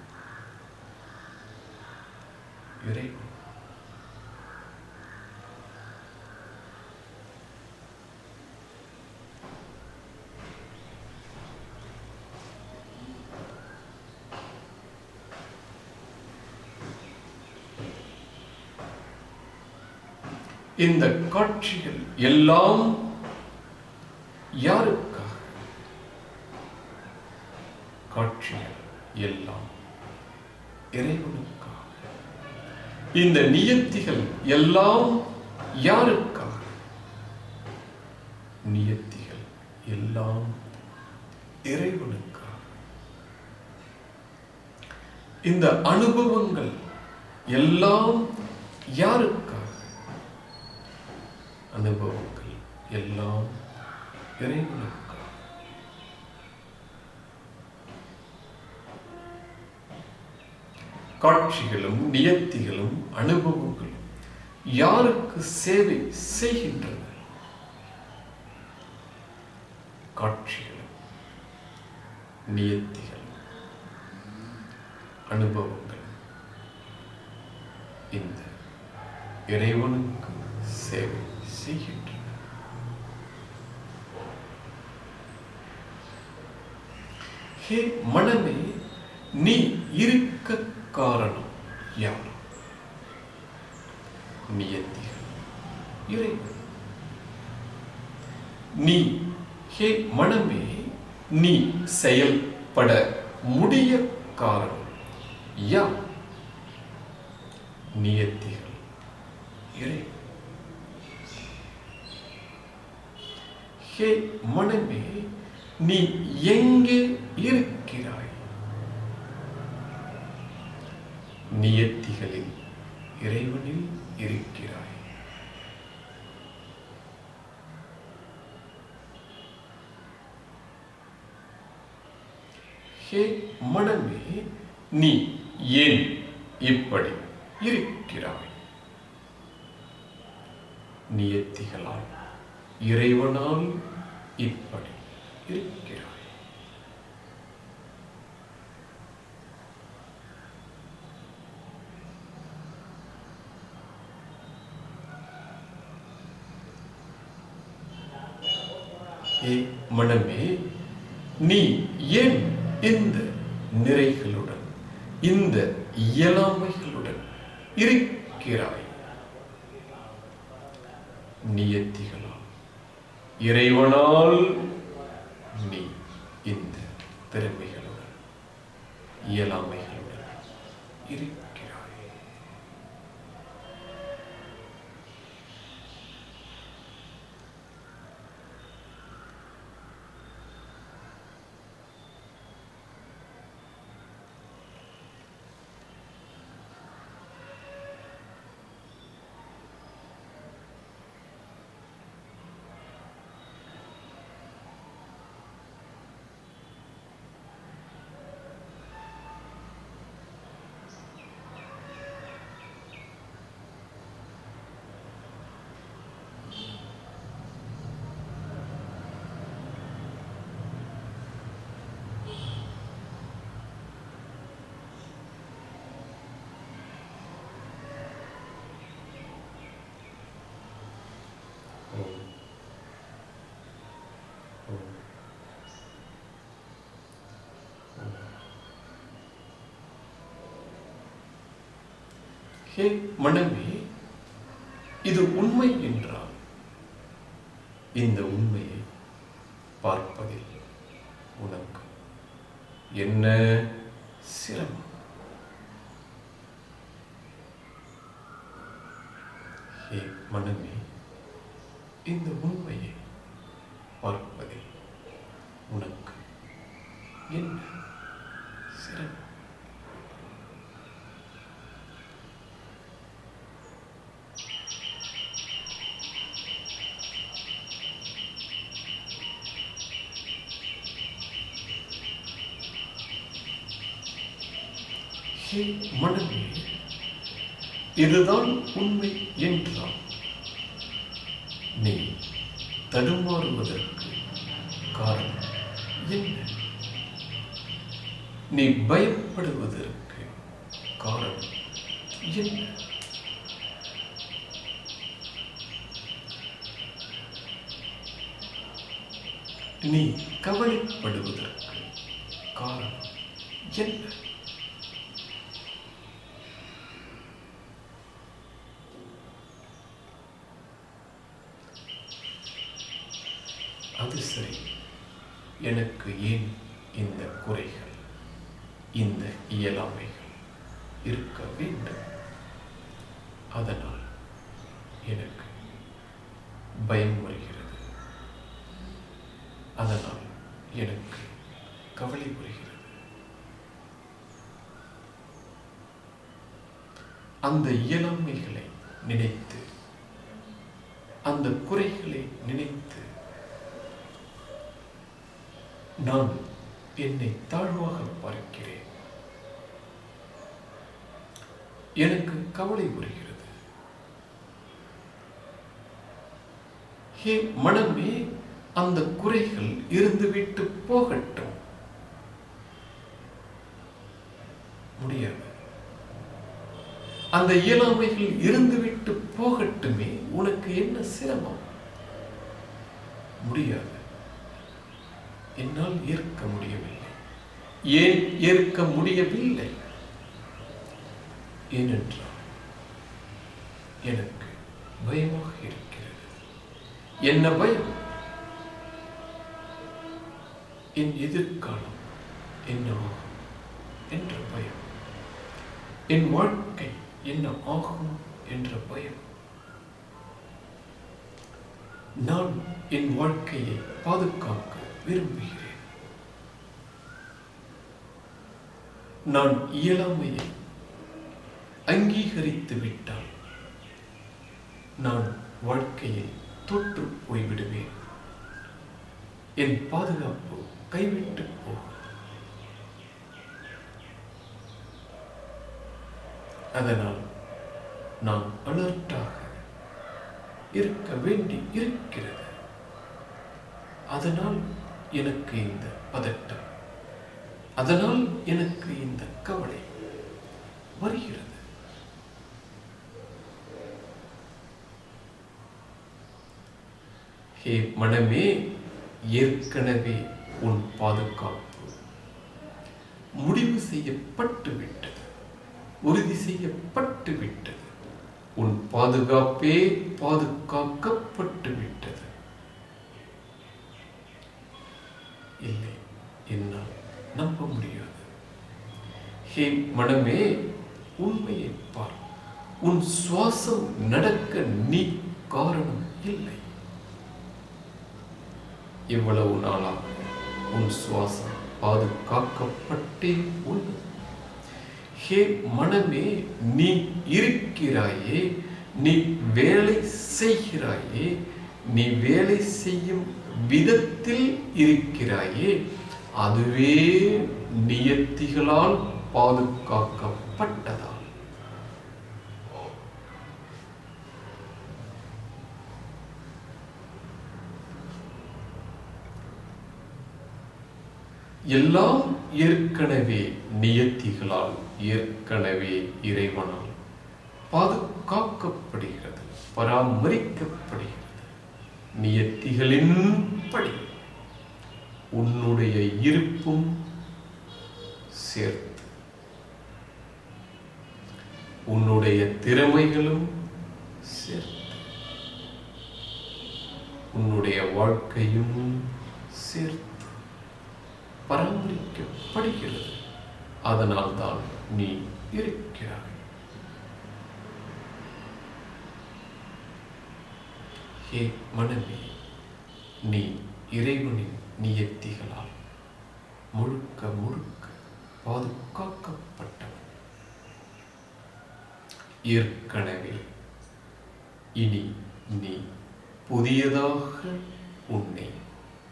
இறைவன் இந்த காட்சிகள் எல்லாம் யாருக்காக? காட்சிகள் எல்லாம் இறைவனுக்காக. இந்த நியத்திகள் எல்லாம் யாருக்காக? எல்லாம் இறைவனுக்காக. இந்த அனுபவங்கள் எல்லாம் யாருக்கு காட்சிகளும் நியத்திகளும் அனுபவங்களும் யாருக்கு சேவை செய்கின்றன காட்சிகளும் நியத்திகளும் அனுபவங்கள் இந்த இறைவனுக்கு சேவை செய்கின்றன ஹே மனமே நீ இருக்க காரணம் யார் நியத்திகள் இறைவன் நீ ஹே மனமே நீ செயல்பட முடிய காரணம் யார் நியத்திகள் இறைவன் ஹே மனமே நீ எங்கே இருக்கிறாய்? நியத்திகளில் இறைவனில் இருக்கிறாய். ஹே மனமே நீ ஏன் இப்படி இருக்கிறாய்? ஹே மனமே இது உண்மை என்றால் இந்த உண்மையை பார்ப்பதில் உனக்கு என்ன சிரமம்? ஹே மனமே இந்த உண்மை பார்ப்பதில் உனக்கு என்ன சிரமம் ஹே மனமே இதுதான் உண்மை என்றால் நீ தடுமாறுவதற்கு காரணம் என்ன? நீ பயப்படுவதற்கு காரணம் என்ன? நீ கவலைப்படுவதற்கு காரணம் என்ன அது சரி எனக்கு ஏன் இந்த குறைகள் இந்த இயலாமைகள் இருக்க வேண்டும்? அதனால் எனக்கு பயம் வருகிறது. அதனால் எனக்கு கவலை புரிகிறது அந்த இயல் நினைத்து அந்த குறைகளை நினைத்து நான் என்னை தாழ்வாக பார்க்கிறேன் எனக்கு கவலை புரிகிறது ஹே மனமே அந்த குறைகள் இருந்துவிட்டு போகட்டும். முடியாது. அந்த இயலாமைகள் இருந்துவிட்டு போகட்டுமே உனக்கு என்ன சிரமம்? முடியாது. என்னால் ஏற்க முடியவில்லை. ஏன் ஏற்க முடியவில்லை? ஏனென்றால் எனக்கு பயமாக இருக்கிறது. என்ன பயம்? என் எதிர்காலம் என்ன ஆகும் என்ற பயம். என் வாழ்க்கை என்ன ஆகும் என்ற பயம். நான் என் வாழ்க்கையை பாதுகாக்க விரும்புகிறேன். நான் இயலாமையை அங்கீகரித்து விட்டால் நான் வாழ்க்கையை தொற்று போய்விடுவேன் என் பாதுகாப்பு கைவிட்டு போகும் அதனால் நான் அலர்ட்டாக இருக்க வேண்டி இருக்கிறது. அதனால் எனக்கு இந்த பதட்டம். அதனால் எனக்கு இந்த கவலை வருகிறது. ஹே மனமே ஏற்கனவே உன் பாதுகாப்பு. முடிவு செய்யப்பட்டு விட்டது உறுதி செய்யப்பட்டு விட்டது உன் பாதுகாப்பே பாதுகாக்கப்பட்டு விட்டது இல்லை என்னால் நம்ப முடியாது. ஹே மனமே உண்மையை பார். உன் சுவாசம் நடக்க நீ காரணம் இல்லை. இவ்வளவு நாளாக உன் சுவாசம் பாதுகாக்கப்பட்டே உள்ளது ஹே மனமே நீ இருக்கிறாயே நீ வேலை செய்கிறாயே நீ வேலை செய்யும் விதத்தில் இருக்கிறாயே அதுவே நியத்திகளால் பாதுகாக்கப்பட்டது? எல்லாம் ஏற்கனவே நியத்திகளால் ஏற்கனவே இறைவனால் பாதுகாக்கப்படுகிறது பராமரிக்கப்படுகிறது. நியத்திகளின்படி உன்னுடைய இருப்பும் சேர்த்து. உன்னுடைய திறமைகளும் சேர்த்து. உன்னுடைய வாழ்க்கையும் சேர்த்து. பராமரிக்கப்படுகிறது. அதனால்தான் நீ இருக்கிறாய். ஹே மனமே நீ இறைவனின் நியத்திகளால் முழுக்க முழுக்க பாதுகாக்கப்பட்டவன். ஏற்கனவே இனி நீ புதியதாக உன்னை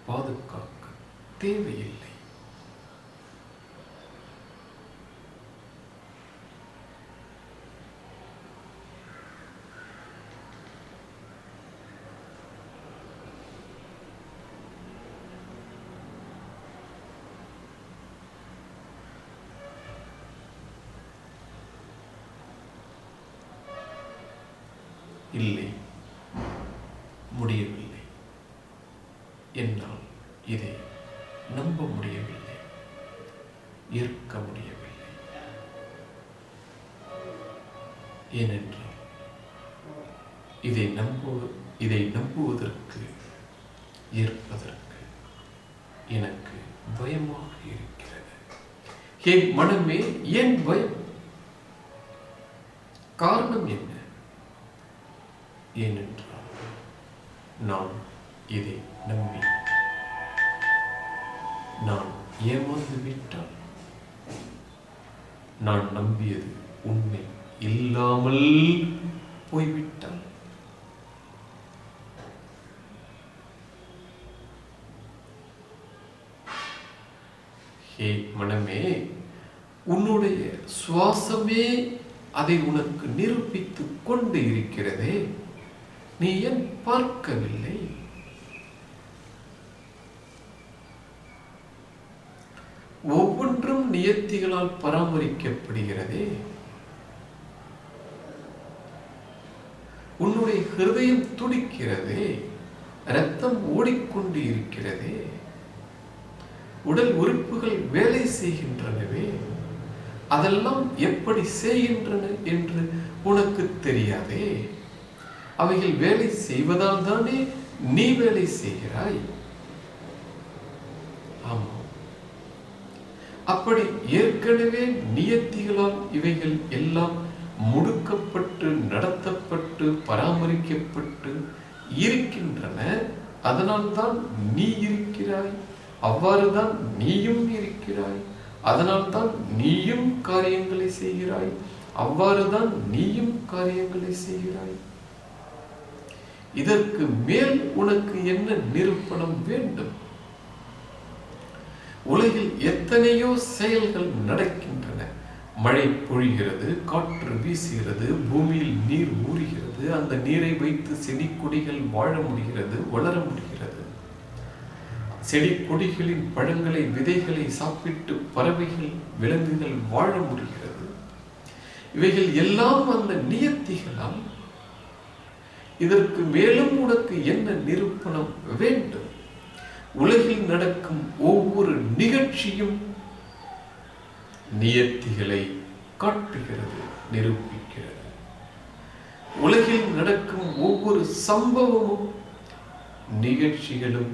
பாதுகாக்க தேவையில்லை. என் மனமே ஏன் பயம் காரணம் என்ன? ஏனென்றால் நான் இதை நம்பி நான் ஏமாந்து விட்டால் நான் நம்பியது உண்மை இல்லாமல் போய்விட்டால். ஹே மனமே சுவாசமே அதை உனக்கு நிரூபித்துக் கொண்டு இருக்கிறதே. நீ ஏன் பார்க்கவில்லை? ஒவ்வொன்றும் நியத்திகளால் பராமரிக்கப்படுகிறதே. உன்னுடைய ஹிருதயம் துடிக்கிறதே. ரத்தம் ஓடிக்கொண்டு இருக்கிறதே. உடல் உறுப்புகள் வேலை செய்கின்றனவே. அதெல்லாம் எப்படி செய்கின்றன என்று உனக்கு தெரியாதே? அவைகள் வேலை செய்வதால் தானே நீ வேலை செய்கிறாய்? ஆமா அப்படி ஏற்கனவே நியத்திகளால் இவைகள் எல்லாம் முடுக்கப்பட்டு நடத்தப்பட்டு பராமரிக்கப்பட்டு இருக்கின்றன. அதனால்தான் நீ இருக்கிறாய். அவ்வாறுதான் நீயும் இருக்கிறாய். அதனால்தான் நீயும் காரியங்களை செய்கிறாய். அவ்வாறுதான் நீயும் காரியங்களை செய்கிறாய். இதற்கு மேல் உனக்கு என்ன நிரூபணம் வேண்டும்? உலகில் எத்தனையோ செயல்கள் நடக்கின்றன. மழை பொழிகிறது காற்று வீசுகிறது பூமியில் நீர் ஊறுகிறது அந்த நீரை வைத்து செடி கொடிகள் வாழ முடிகிறது வளர முடிகிறது. செடி கொடிகளின் பழங்களை விதைகளை சாப்பிட்டு பறவைகள் விலங்குகள் வாழ முடிகிறது. இவைகள் எல்லாம் அந்த நியத்திகளால் இதற்கு மேலும் உனக்கு என்ன நிரூபணம் வேண்டும்? உலகில் நடக்கும் ஒவ்வொரு நிகழ்ச்சியும் நியத்திகளை காட்டுகிறது நிரூபிக்கிறது. உலகில் நடக்கும் ஒவ்வொரு சம்பவமும் நிகழ்ச்சிகளும்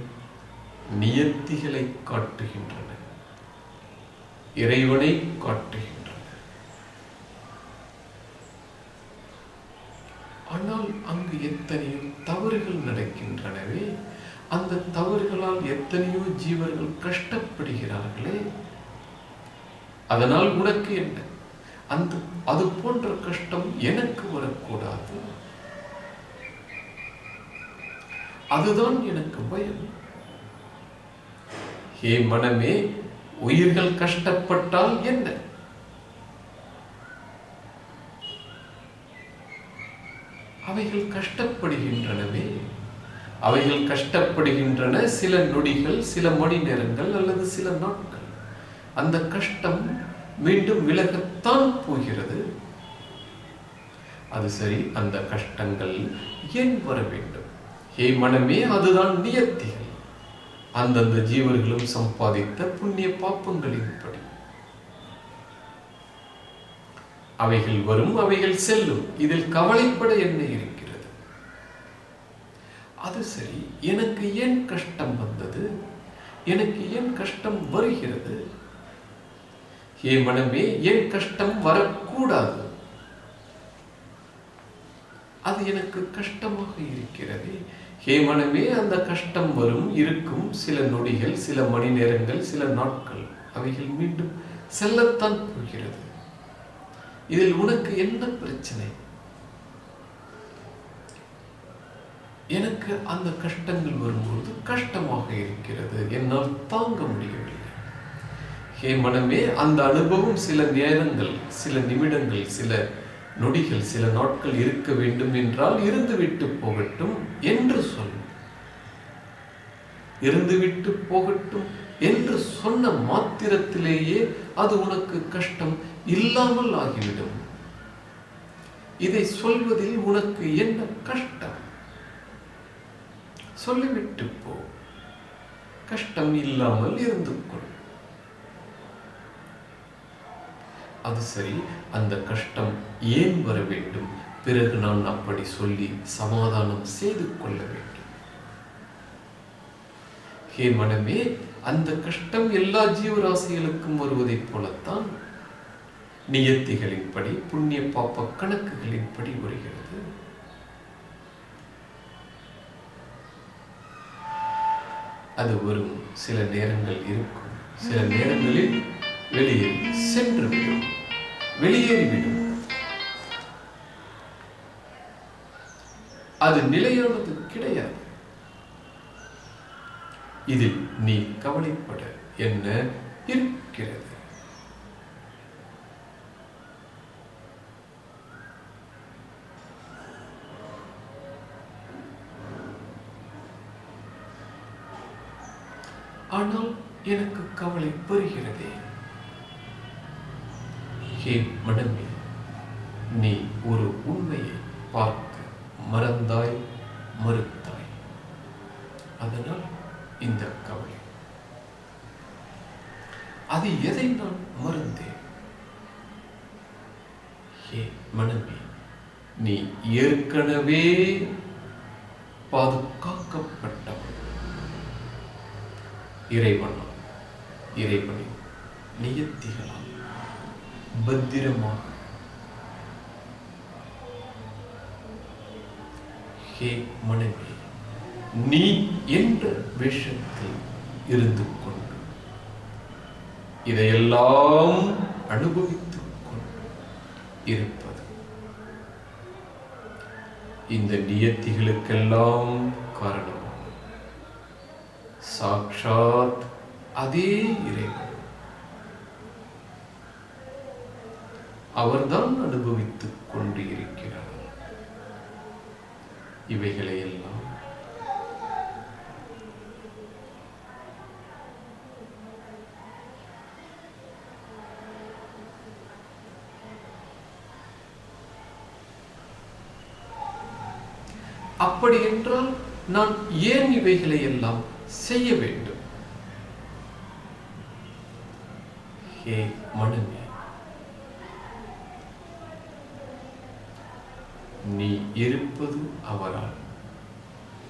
நியத்திகளை காட்டுகின்றன. இறைவனை காட்டுகின்றன. ஆனால் அங்கு எத்தனையோ தவறுகள் நடக்கின்றனவே அந்த தவறுகளால் எத்தனையோ ஜீவர்கள் கஷ்டப்படுகிறார்களே அதனால் உனக்கு என்ன? அந்த அது போன்ற கஷ்டம் எனக்கு வரக்கூடாது. அதுதான் எனக்கு பயம். ஹே மனமே உயிர்கள் கஷ்டப்பட்டால் என்ன? அவைகள் கஷ்டப்படுகின்றனவே. அவைகள் கஷ்டப்படுகின்றன சில நொடிகள் சில மணி நேரங்கள் அல்லது சில நாட்கள். அந்த கஷ்டம் மீண்டும் விலகத்தான் போகிறது. அது சரி அந்த கஷ்டங்கள் ஏன் வர வேண்டும்? ஏ மனமே அதுதான் நியத்திகள் அந்தந்த ஜீவர்களும் சம்பாதித்த புண்ணிய பாப்பங்களின்படி அவைகள் வரும் அவைகள் செல்லும். இதில் கவலைப்பட என்ன இருக்கிறது? அது சரி எனக்கு ஏன் கஷ்டம் வந்தது? எனக்கு ஏன் கஷ்டம் வருகிறது? ஏ மனமே ஏன் கஷ்டம் வரக்கூடாது? அது எனக்கு கஷ்டமாக இருக்கிறது. ஹே மனமே அந்த கஷ்டம் வரும் இருக்கும். சில நொடிகள் சில மணி நேரங்கள் சில நாட்கள் அவைகள் மீண்டும் செல்லத்தான் போகிறது. இதில் உனக்கு என்ன பிரச்சனை? எனக்கு அந்த கஷ்டங்கள் வரும்பொழுது கஷ்டமாக இருக்கிறது. என்னால் தாங்க முடியவில்லை. ஹே மனமே அந்த அனுபவம் சில நேரங்கள் சில நிமிடங்கள் சில நொடிகள் சில நாட்கள் இருக்க வேண்டும் என்றால் இருந்துவிட்டு போகட்டும் என்று சொல். இருந்துவிட்டு போகட்டும் என்று சொன்ன மாத்திரத்திலேயே அது உனக்கு கஷ்டம் இல்லாமல் ஆகிவிடும். இதை சொல்வதில் உனக்கு என்ன கஷ்டம்? சொல்லிவிட்டு போ. கஷ்டம் இல்லாமல் இருந்து கொள். அது சரி அந்த கஷ்டம் ஏன் வர வேண்டும்? பிறகு நான் அப்படி சொல்லி சமாதானம் செய்து கொள்ள வேண்டும். ஹே மனமே அந்த கஷ்டம் எல்லா ஜீவராசிகளுக்கும் வருவதைப் போலத்தான் நியத்திகளின்படி புண்ணிய பாப்ப கணக்குகளின்படி வருகிறது. அது வரும். சில நேரங்கள் இருக்கும். சில நேரங்களில் வெளியே சென்று விடும். வெளியேறிவிடும். அது நிலையானது கிடையாது. இதில் நீ கவலைப்பட என்ன இருக்கிறது? ஆனால் எனக்கு கவலை பெறுகிறதே. ஹே மடமே நீ ஒரு உண்மையை பார்க்க மறந்தாய் மறுத்தாய். அதனால் இந்த கவலை. அது எதை நான் மறந்தேன்? மனைவி நீ ஏற்கனவே பாதுகாக்கப்பட்டவன். இறைவனால் இறைவனின் நியத்திகளால் பத்திரமாக ஹே மனைவி நீ என்ற விஷயத்தில் இருந்து கொண்டு இதையெல்லாம் அனுபவித்துக் கொண்டு இருப்பது. இந்த நியத்திகளுக்கெல்லாம் காரணம் சாக்ஷாத் அதே இறைவன். அவர்தான் அனுபவித்துக் கொண்டு இருக்கிறார் இவைகளை எல்லாம் அப்படி என்றால் நான் ஏன் இவைகளை எல்லாம் செய்ய வேண்டும்? ஹே மனமே நீ இருப்பது அவரால்.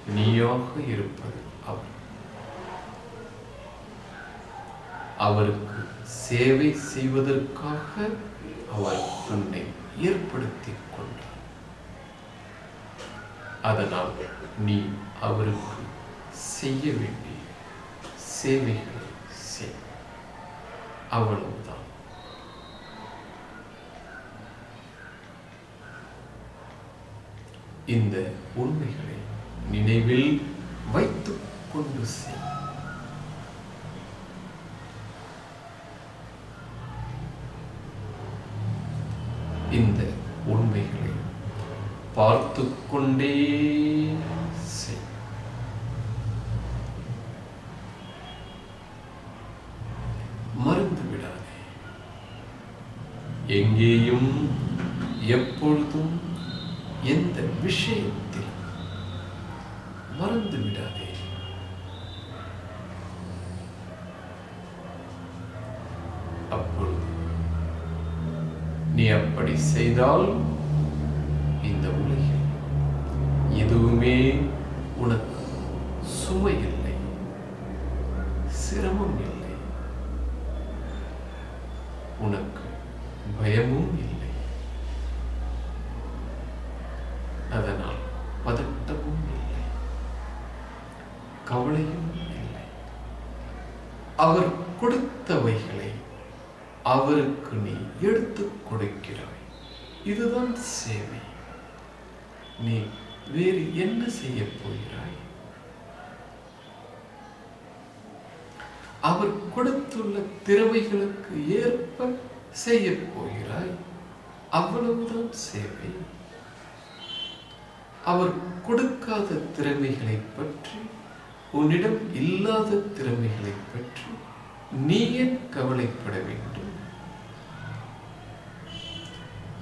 நீயாக இருப்பது அவர். அவருக்கு சேவை செய்வதற்காக அவர் தன்னை ஏற்படுத்திக் கொண்டார். அதனால் நீ அவருக்கு செய்ய வேண்டிய சேவைகளை செய். அவ்வளவுதான். இந்த உண்மைகளை நினைவில் வைத்துக் கொண்டு செய். இந்த உண்மைகளை பார்த்து கொண்டே செய் மறந்து விடாதே எங்கேயும் எப்பொழுதும் எந்த விஷயத்தில் மறந்து விடாதே அப்பொழுது நீ அப்படி செய்தால் இந்த உலகில் எதுவுமே உனக்கு சுமை இல்லை சிரமம் இல்லை. உனக்கு பயமும் இல்லை. அதனால் பதட்டமும் இல்லை. கவலையும் இல்லை. அவர் கொடுத்தவைகளை அவருக்கு நீ எடுத்துக் கொடுக்கிறாய். இதுதான் சேவை. நீ வேறு என்ன செய்ய போகிறாய் அவர் கொடுத்துள்ள திறமைகளுக்கு ஏற்ப செய்ய போகிறாய். அவ்வளவுதான் சேவை. அவர் கொடுக்காத திறமைகளை பற்றி உன்னிடம் இல்லாத திறமைகளை பற்றி நீ ஏன் கவலைப்பட வேண்டும்?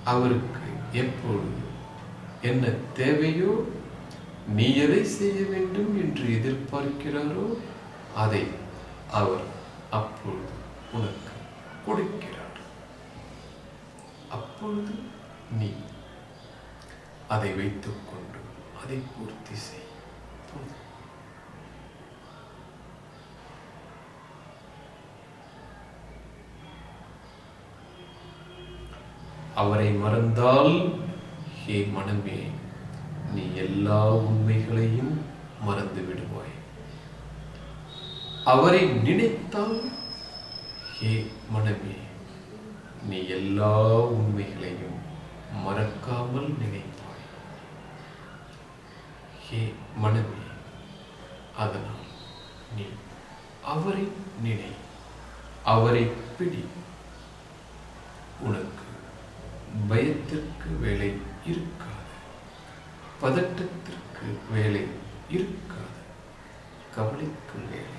அவருக்கு எப்பொழுது என்ன தேவையோ நீ எதை செய்ய வேண்டும் என்று எதிர்பார்க்கிறாரோ அதை அவர் அப்பொழுது உனக்கு கொடுக்கிறார் அப்பொழுது நீ அதை வைத்துக்கொண்டு அதை பூர்த்தி செய். அவரை மறந்தால் ஹே மனமே நீ எல்லா உண்மைகளையும் மறந்து விடுவாய். அவரை நினைத்தால் ஹே மனமே நீ எல்லா உண்மைகளையும் மறக்காமல் நினைத்தாய். ஹே மனமே அதனால் நீ அவரை நினை அவரை பிடி. உனக்கு பயத்திற்கு வேலை இருக்காது பதட்டத்திற்கு வேலை இருக்காது கவலைக்கு வேலை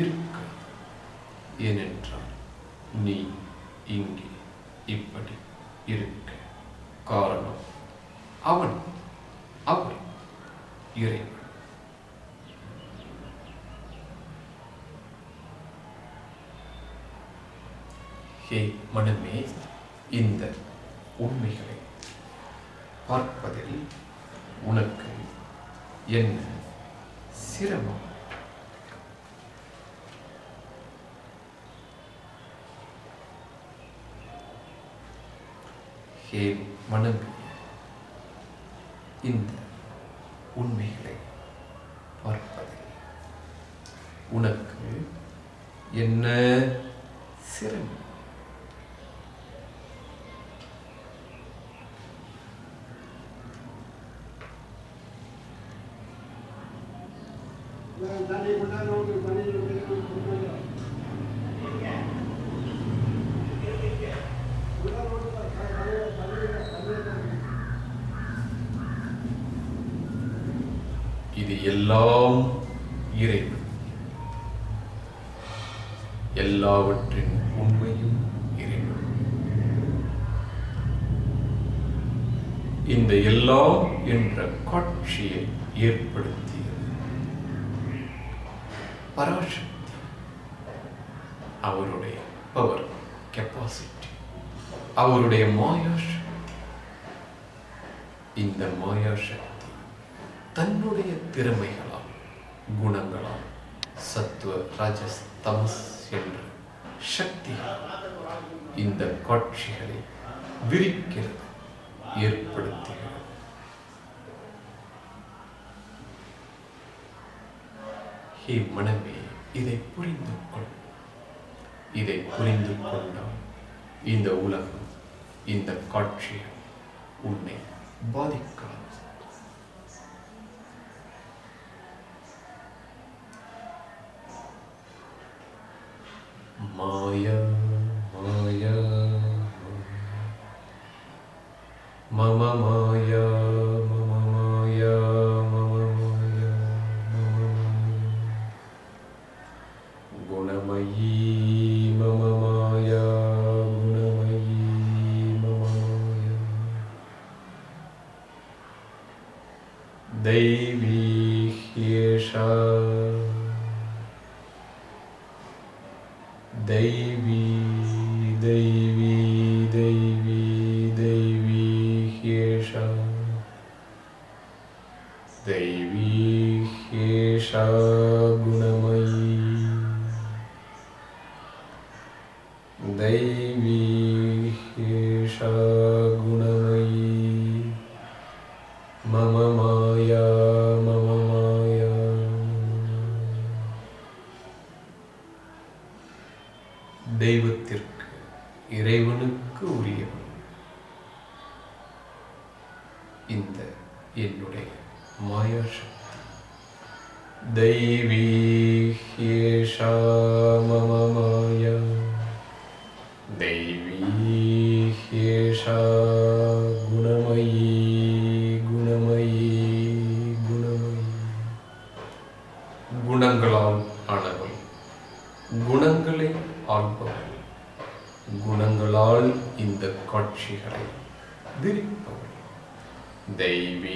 இருக்க. ஏனென்றால் நீ இங்கே இப்படி இருக்க. காரணம் அவன் அவர் இறைவன். ஹே மனமே இந்த உண்மைகளை பார்ப்பதில் உனக்கு என்ன சிரமம்? ஹே மனமே இந்த உண்மைகளை பார்ப்பதில் உனக்கு என்ன சிரமம்? இது எல்லாம் இறைவன். எல்லாவற்றின் உண்மையும் இறைவன். இந்த எல்லாம் என்ற காட்சியை ஏற்படுத்தியது பராசக்தி. அவருடைய பவர் கெப்பாசிட்டி அவருடைய மாயா சக்தி இந்த மாயா சக்தி தன்னுடைய திறமைகளால் குணங்களால் சத்துவ ராஜஸ் தமஸ் என்ற சக்திகளால் இந்த காட்சிகளை விரிக்கிறது ஏற்படுத்துகிறது ஹே மனமே இதை புரிந்து கொள். இதை புரிந்து கொண்டால் இந்த உலகம் இந்த காட்சி உன்னை பாதிக்காது. மாயா மாயா மம மா காட்சிகளை விரிப்பவள் दैवी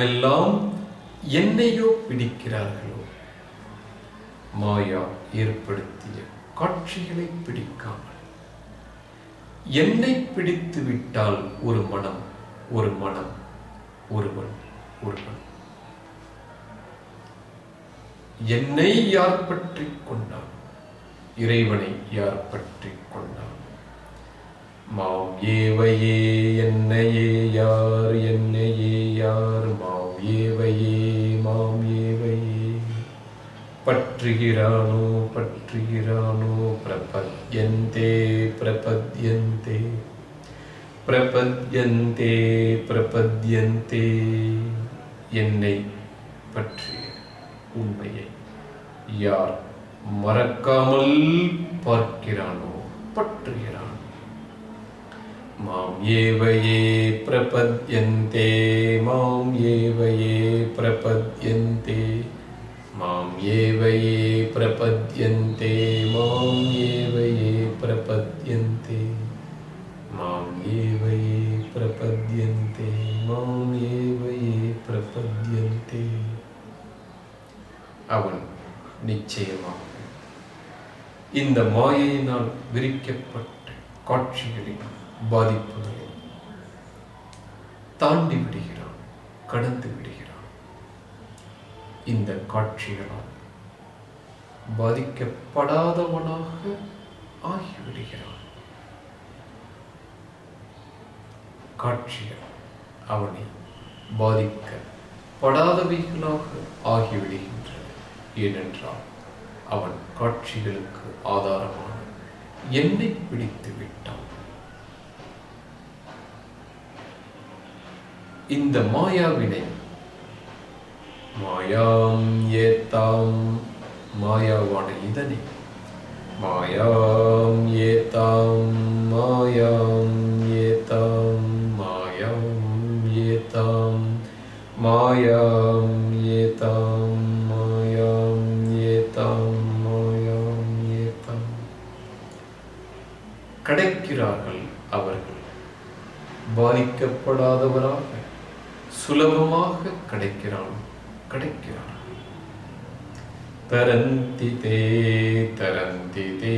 எந்த என்னையோ பிடிக்கிறார்களோ. மாயா ஏற்படுத்திய காட்சிகளை பிடிக்காமல். என்னை பிடித்து விட்டால் ஒரு மனம் ஒரு மனம் ஒருவன் ஒருவன். என்னை யார் பற்றி கொண்டான்? இறைவனை யார் பிரபத்யந்தே பிரபத்யந்தே என்னை பற்றிய உண்மையை யார் மறக்காமல் பார்க்கிறானோ பற்றுகிறான். மாம் ஏவையே பிரபத்யந்தே மாம் ஏவையே பிரபத்யந்தே மாம் ஏவையே பிரபத்யந்தே மாம் ஏ நிச்சயமாக. இந்த மாயையினால் விரிக்கப்பட்ட காட்சிகளின் பாதிப்புகளை தாண்டி விடுகிறான் கடந்து விடுகிறான். இந்த காட்சிகளால் பாதிக்கப்படாதவனாக ஆகிவிடுகிறான். காட்சிகள் அவனை பாதிக்கப்படாதவைகளாக ஆகிவிடுகின்றன. ஏனென்றால் அவன் காட்சிகளுக்கு ஆதாரமான என்னை பிடித்து விட்டான். இந்த மாயாவினை மாயாம் ஏத்தாம் மாயாவான இதனை மாயாம் ஏத்தாம் மாயாம் ஏத்தாம் மாயாம் ஏத்தாம் மாயாம் ஏதாம் கிடைக்கிறார்கள் அவர்கள் பாதிக்கப்படாதவராக சுலபமாக கிடைக்கிறான் கிடைக்கிறார்கள் तरन्ति ते तरन्ति ते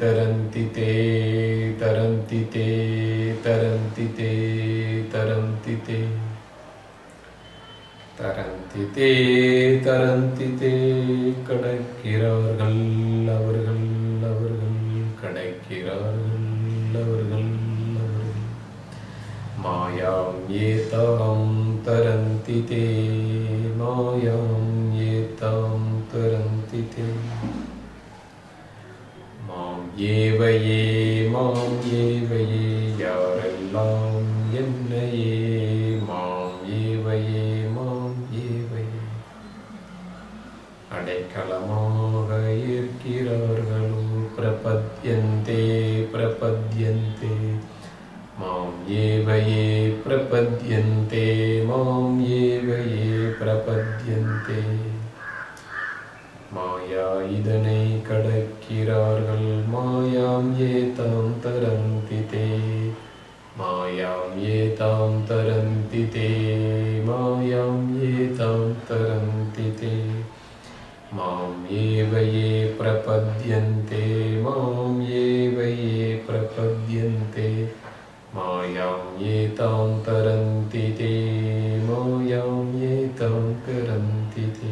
तरन्ति ते तरन्ति ते तरन्ति ते तरन्ति ते தரந்தி தே தரந்தி தே கடக்கிறார்கள் அவர்கள் அவர்கள் मायां ये तां तरन्ति ते। मायां ये तां तरन्ति ते। मां ஏவையே மாம் ஏவையே யாரெல்லாம் என்னையே மாம் ஏவையே மாம் ஏவையே அடைக்கலமாக இருக்கிறார்களோ பிரபத்யந்தே பிரபத்யன் ये प्रपद्यन्ते मां ये प्रपद्यन्ते। माया इदने कडकिरार्गल् मायां एतां तरन्ति ते। मायां ये तां तरन्ति ते। मायां ये तां तरन्ति ते। मां ये वये प्रपद्यन्ते मां ये वये प्रपद्यन्ते। मायां ये तां तरन्ति ते। मायां ये तां तरन्ति ते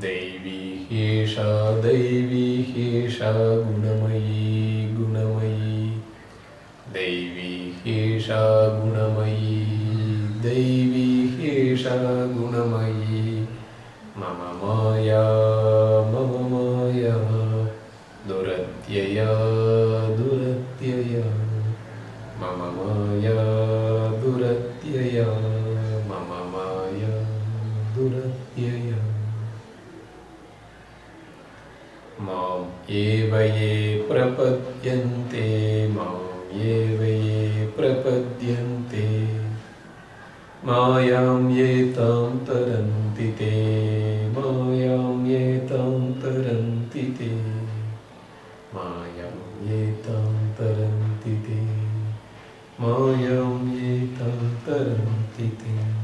दैवी एषा दैवी एषा गुणमयी गुणमयी। दैवी एषा गुणमयी दैवी एषा गुणमयी। मम माया मम माया दुरत्यया। ये प्रपद्यन्ते एव ये प्रपद्यन्ते। मायां ये तां तरन्ति ते। मायां ये तां तरन्ति ते। मायां ये तां तरन्ति ते। मायां ये तां तरन्ति ते।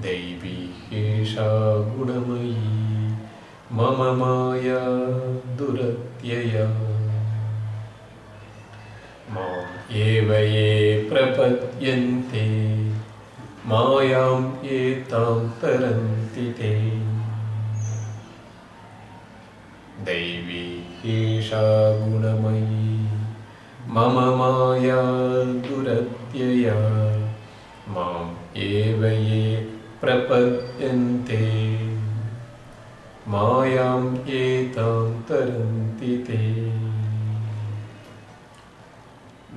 दैवी एषा गुणमयी। मम माया माम् एव ये प्रपद्यन्ते मायां ये तां तरन्ति ते। दैवी एषा गुणमयी मम माया दुरत्यया। माम् एव ये प्रपद्यन्ते मायाम् एतां तरन्ति ते।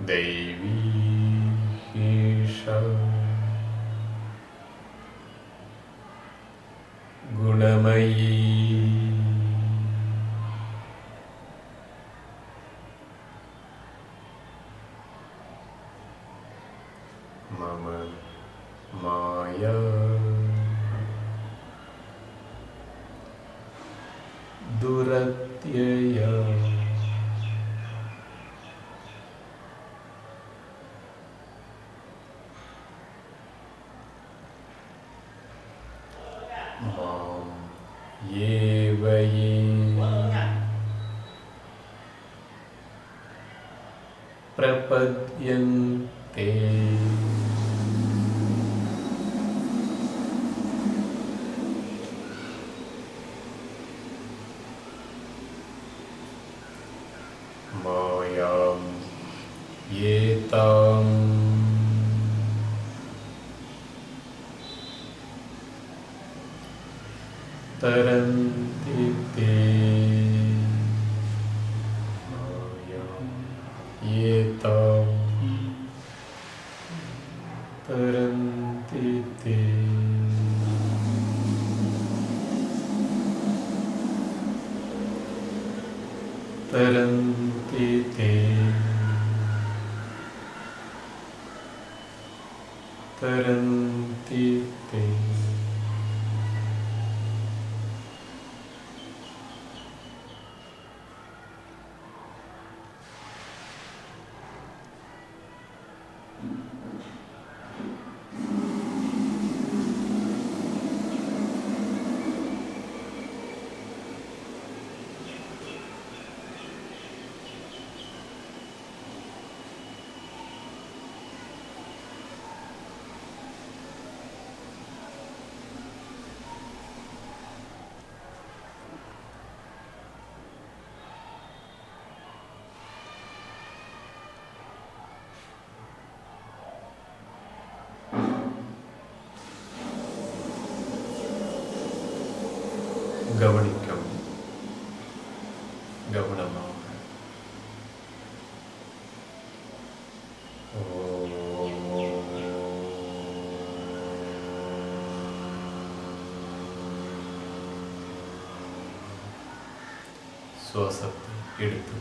दैवी एष गुणमयी दुरत्यया। मां ये वये प्रपद्यन्ते मायां ये ताम् तरन्ति ते கவனிக்கவும். கவனமாக. சுவாசத்தை எடுத்து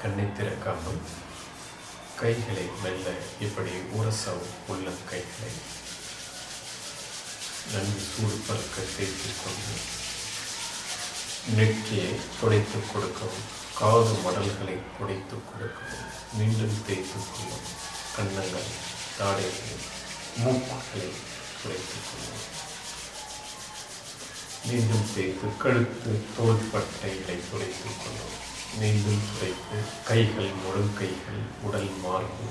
கண்ணை திறக்காமல் கைகளை மெல்ல இப்படி உரசவும் உள்ள கைகளை நன்கு சூடு பறக்க தேய்த்து கொண்டு நெற்றியை துடைத்துக் கொடுக்கவும் காது மடல்களை துடைத்துக் கொடுக்கவும் மீண்டும் தேய்த்துக் கொள்ளவும் கன்னங்கள் தாடைகளை மூக்குகளை துடைத்துக் கொள்ளவும் மீண்டும் தேய்த்து கழுத்து தோள்பட்டைகளை துடைத்துக் கொள்ளவும் மீண்டும் துடைத்து கைகள் முழு கைகள் உடல் மார்பு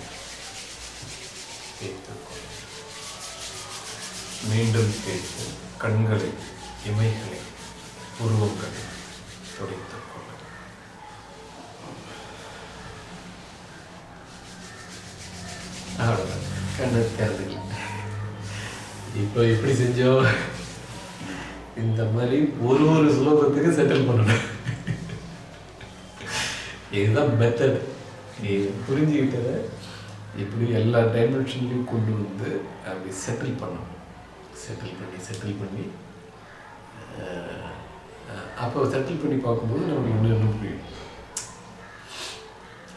மீண்டும் தேய்த்து கண்களை இமைகளை உருவங்களை துடைத்துக் கொள்ளும் அவ்வளோதான் கண்ணை தேர்தல் இப்போ எப்படி செஞ்சோம்? இந்த மாதிரி ஒரு ஒரு ஸ்லோகத்துக்கு செட்டில் பண்ணணும். இதுதான் மெத்தட் நீ புரிஞ்சுக்கிட்டத இப்படி எல்லா டைமென்ஷன்லையும் கொண்டு வந்து அப்படி செட்டில் பண்ணணும். செட்டில் பண்ணி செட்டில் பண்ணி அப்போ செட்டில் பண்ணி பார்க்கும்போது நமக்கு இன்னும் இன்னும் புரியும்.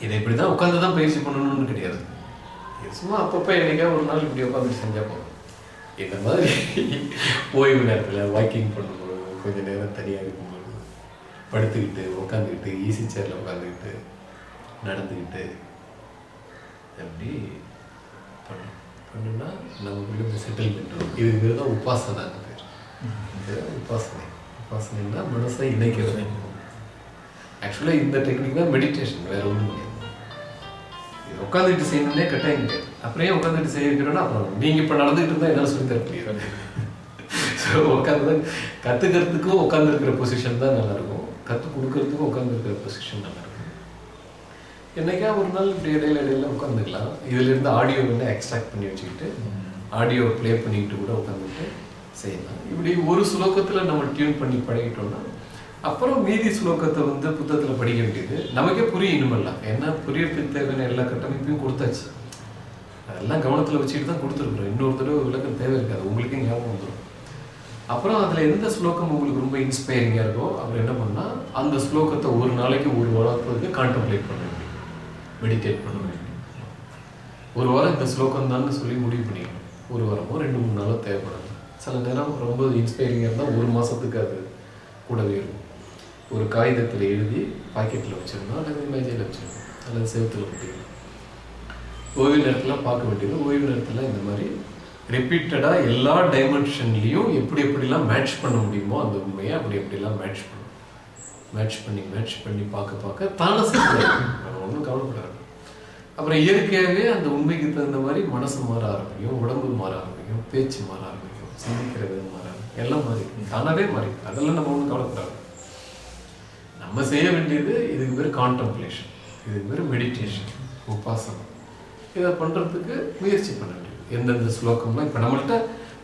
இதை இப்படி தான் உட்காந்து தான் பயிற்சி பண்ணணும்னு கிடையாது. சும்மா அப்பப்போ என்னைக்கா ஒரு நாள் இப்படி உட்காந்து செஞ்சால் போதும். இந்த மாதிரி *laughs* ஓய்வு நேரத்தில் வாக்கிங் பண்ணும்போது கொஞ்ச நேரம் தனியாக இருக்கும். படுத்துக்கிட்டு உட்காந்துக்கிட்டு ஈஸி சேரில் உட்காந்துக்கிட்டு நடந்துக்கிட்டு அப்படி பண்ணணும் பண்ணுன்னா நமக்குள்ள இந்த செட்டில்மெண்ட் வரும் இதுக்கு பேர் தான் உபாசனாங்க பேர். இதுதான் உபாசனை. உபாசனைன்னா மனசை இணைக்கிறது. ஆக்சுவலாக இந்த டெக்னிக் தான் மெடிடேஷன் வேற ஒன்றும் கிடையாது இது உட்காந்துட்டு செய்யணும்னே கட்டாயம் கிடையாது அப்புறம் உட்காந்துட்டு செய்ய வைக்கிறோன்னா அப்புறம் நீங்கள் இப்போ நடந்துகிட்டு இருந்தால் என்னால் சொல்லி தர முடியாது. *laughs* ஸோ உட்காந்து கற்றுக்கிறதுக்கும் உட்காந்துருக்கிற பொசிஷன் தான் நல்லாயிருக்கும் கற்றுக் கொடுக்கறதுக்கும் உட்காந்துருக்கிற பொசிஷன் நல்லாயிருக்கும் என்னைக்கா ஒரு நாள் இப்படி இடையில இடையில உட்காந்துக்கலாம் இதுலேருந்து ஆடியோ வந்து எக்ஸ்ட்ராக்ட் பண்ணி வச்சுக்கிட்டு ஆடியோ ப்ளே பண்ணிக்கிட்டு கூட உட்காந்துட்டு செய்யலாம். இப்படி ஒரு ஸ்லோகத்தில் நம்ம டியூன் பண்ணி பழகிட்டோம்னா அப்புறம் மீதி ஸ்லோகத்தை வந்து புத்தகத்தில் படிக்க வேண்டியது. நமக்கே புரியும் இனிமெல்லாம் ஏன்னா புரியறதுக்கு தேவையான எல்லா கட்டமைப்பையும் கொடுத்தாச்சு. அதெல்லாம் கவனத்தில் வச்சுட்டு தான் கொடுத்துருக்குறோம். இன்னொரு தடவை விளக்கம் தேவை இருக்காது. உங்களுக்கே ஞாபகம் வந்துடும் அப்புறம் அதில் எந்த ஸ்லோகம் உங்களுக்கு ரொம்ப இன்ஸ்பைரிங்காக இருக்கோ அப்புறம் என்ன பண்ணால் அந்த ஸ்லோகத்தை ஒரு நாளைக்கு ஒரு வாரத்துக்கு கான்டம்ப்ளேட் பண்ண வேண்டியது மெடிடேட் பண்ண வேண்டியது ஒரு வாரம் இந்த ஸ்லோகம் தான் சொல்லி முடிவு பண்ணிக்கணும். ஒரு வாரமோ ரெண்டு மூணு நாளோ தேவைப்படாது. சில நேரம் ரொம்ப இன்ஸ்பைரிங்காக இருந்தால் ஒரு மாதத்துக்கு அது கூடவே இருக்கும். ஒரு காகிதத்தில் எழுதி பாக்கெட்டில் வச்சிருந்தோம் அல்லது மேஜையில் வச்சிடணும் அல்லது செவத்தில் ஒட்டிக்கணும் ஓய்வு நேரத்தில் பார்க்க வேண்டியது ஓய்வு நேரத்தில் இந்த மாதிரி ரிப்பீட்டடாக எல்லா டைமென்ஷன்லேயும் எப்படி எப்படிலாம் மேட்ச் பண்ண முடியுமோ அந்த உண்மையை அப்படி எப்படிலாம் மேட்ச் பண்ணும் மேட்ச் பண்ணி மேட்ச் பண்ணி பார்க்க பார்க்க தானே நம்ம ஒன்றும் கவலைப்படாது. அப்புறம் இயற்கையாகவே அந்த உண்மைக்கு தகுந்த மாதிரி மனசு மாற ஆரம்பிக்கும் உடம்பு மாற ஆரம்பிக்கும் பேச்சு மாற ஆரம்பிக்கும் சிந்திக்கிற விதம் மாற ஆரம்பிக்கும். எல்லாம் மாறி தானவே மாறி. அதெல்லாம் நம்ம ஒன்றும் கவலைப்படாது. நம்ம செய்ய வேண்டியது இதுக்கு பேர் கான்டம்ப்ளேஷன் இதுக்கு பேர் மெடிடேஷன் உபாசனம். இதை பண்ணுறதுக்கு முயற்சி பண்ண எந்தெந்த ஸ்லோகம்லாம் இப்போ நம்மள்கிட்ட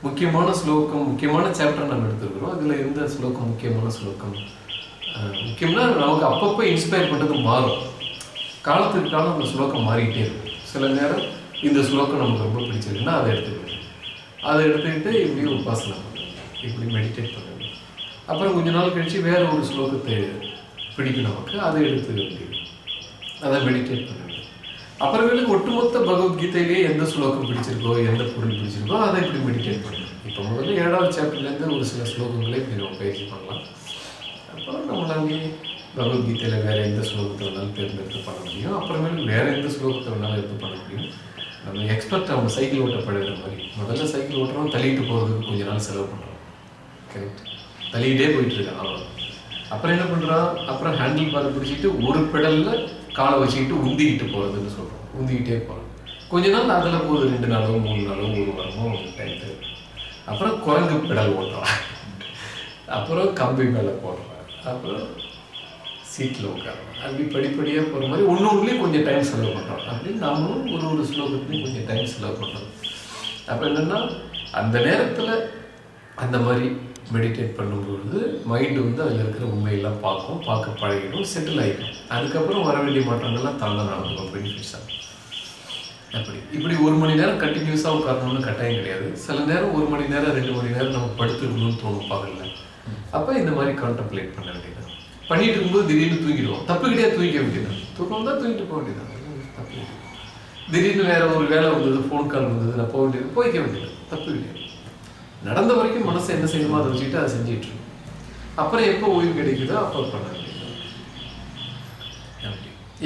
முக்கியமான ஸ்லோகம் முக்கியமான சாப்டர் நம்ம எடுத்துருக்கிறோம். அதில் எந்த ஸ்லோகம் முக்கியமான ஸ்லோகம்? முக்கியம்னா நமக்கு அப்பப்போ இன்ஸ்பயர் பண்ணுறது மாறும். காலத்துக்கு காலம் அந்த ஸ்லோகம் மாறிக்கிட்டே இருக்கும். சில நேரம் இந்த ஸ்லோகம் நமக்கு ரொம்ப பிடிச்சிருக்குன்னா அதை எடுத்துக்கணும் அதை எடுத்துக்கிட்டு இப்படி உபாசனம் பண்ணணும் இப்படி மெடிடேட் பண்ணணும் அப்புறம் கொஞ்ச நாள் கழித்து வேறு ஒரு ஸ்லோகத்தை பிடிக்கும் நமக்கு. அதை எடுத்து அதை மெடிடேட் பண்ண அப்புறமேலுக்கு ஒட்டுமொத்த பகவத்கீதையிலேயே எந்த ஸ்லோகம் பிடிச்சிருக்கோ எந்த பொருள் பிடிச்சிருக்கோ அதை இப்படி மெடிடேட் பண்ணலாம். இப்போ முதல்ல ஏழாவது சாப்டர்லேருந்து ஒரு சில ஸ்லோகங்களே கொஞ்சம் பயிற்சி பண்ணலாம். அப்புறம் நம்மளாலே பகவத்கீதையில் வேறு எந்த ஸ்லோகத்தை வேணாலும் தேர்ந்தெடுத்து பண்ண முடியும். அப்புறமேலும் வேறு எந்த ஸ்லோகத்தை வேணாலும் எடுத்து பண்ண முடியும். நம்ம எக்ஸ்பர்ட் அவங்க சைக்கிள் ஓட்ட பழகுற மாதிரி. முதல்ல சைக்கிள் ஓட்டுறோம் தள்ளிட்டு போகிறதுக்கு கொஞ்ச நாள் செலவு பண்ணுறோம் கரெக்ட் தள்ளிக்கிட்டே போயிட்டுருக்கேன் அவ்வளோ அப்புறம் என்ன பண்ணுறான் அப்புறம் ஹேண்டில் பார் பிடிச்சிட்டு ஒரு பெடலில் காலை வச்சுக்கிட்டு உந்திக்கிட்டு போகிறதுன்னு சொல்கிறோம் உந்திக்கிட்டே போகிறோம் கொஞ்ச நாள் அதில் போகுது ரெண்டு நாளோ மூணு நாளோ ஒரு வாரமோ டைம் தேவை அப்புறம் குரங்கு பெடல் ஓட்டுறான் அப்புறம் கம்பி மேலே போடுறான் அப்புறம் சீட்டில் உட்காரோம் அப்படி படிப்படியாக போகிற மாதிரி ஒன்று ஒன்றுலேயும் கொஞ்சம் டைம் செலவு பண்ணுறோம் அப்படின்னு நாமளும் ஒரு ஒரு ஸ்லோகத்துலேயும் கொஞ்சம் டைம் செலவு பண்ணுறோம் அப்போ என்னன்னா அந்த நேரத்தில் அந்த மாதிரி மெடிடேட் பண்ணும்பொழுது மைண்டு வந்து அதில் இருக்கிற உண்மையெல்லாம் பார்க்கும் பார்க்க பழகிடும் செட்டில் ஆகிடும் அதுக்கப்புறம் வர வேண்டிய மாற்றங்கள்லாம் தாங்க நடந்துக்கும் பெனிஃபிட்ஸாக அப்படி. இப்படி ஒரு மணி நேரம் கண்டினியூஸாக உட்காரணும்னு கட்டாயம் கிடையாது. சில நேரம் ஒரு மணி நேரம் ரெண்டு மணி நேரம் நம்ம படுத்துக்கணும்னு தோணும் பார்க்கல அப்போ இந்த மாதிரி கான்டம்ப்ளேட் பண்ண வேண்டியது பண்ணிட்டு இருக்கும்போது திடீர்னு தூங்கிடுவோம். தப்பு கிடையாது தூங்கிக்க வேண்டியது தூக்கம் தான் தூங்கிட்டு போக வேண்டியது தப்பு திடீர்னு வேற ஒரு வேலை வந்தது ஃபோன் கால் வந்தது நான் போக வேண்டியது போய்க்க வேண்டியது தப்பு கிடையாது நடந்த வரைக்கும் மனசை என்ன செய்யணுமோ அதை வச்சுக்கிட்டு அதை செஞ்சுட்டு இருக்கும். அப்புறம் எப்போ ஓய்வு கிடைக்குதோ அப்போ பண்ண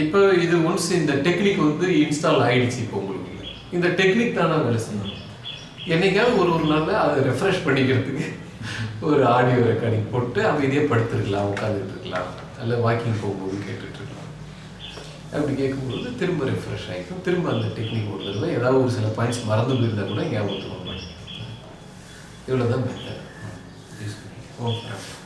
இப்போ இது ஒன்ஸ் இந்த டெக்னிக் வந்து இன்ஸ்டால் ஆயிடுச்சு இப்போ உங்களுக்கு. இந்த டெக்னிக் தானே வேலை செய்யணும் என்னைக்காவது ஒரு ஒரு நாளில் அதை ரெஃப்ரெஷ் பண்ணிக்கிறதுக்கு ஒரு ஆடியோ ரெக்கார்டிங் போட்டு அமைதியாக படுத்துருக்கலாம் உட்காந்துட்டு இருக்கலாம். அல்ல வாக்கிங் போகும்போது கேட்டுட்டு இருக்கலாம். அப்படி கேட்கும்போது திரும்ப ரெஃப்ரெஷ் ஆகிக்கும் திரும்ப அந்த டெக்னிக் ஒரு தடவை ஏதாவது ஒரு சில பாயிண்ட்ஸ் மறந்து போயிருந்தால் கூட ஞாபகத்துக்கு இவ்வளோதான் இவ்வளோ மெத்தட் ஓகே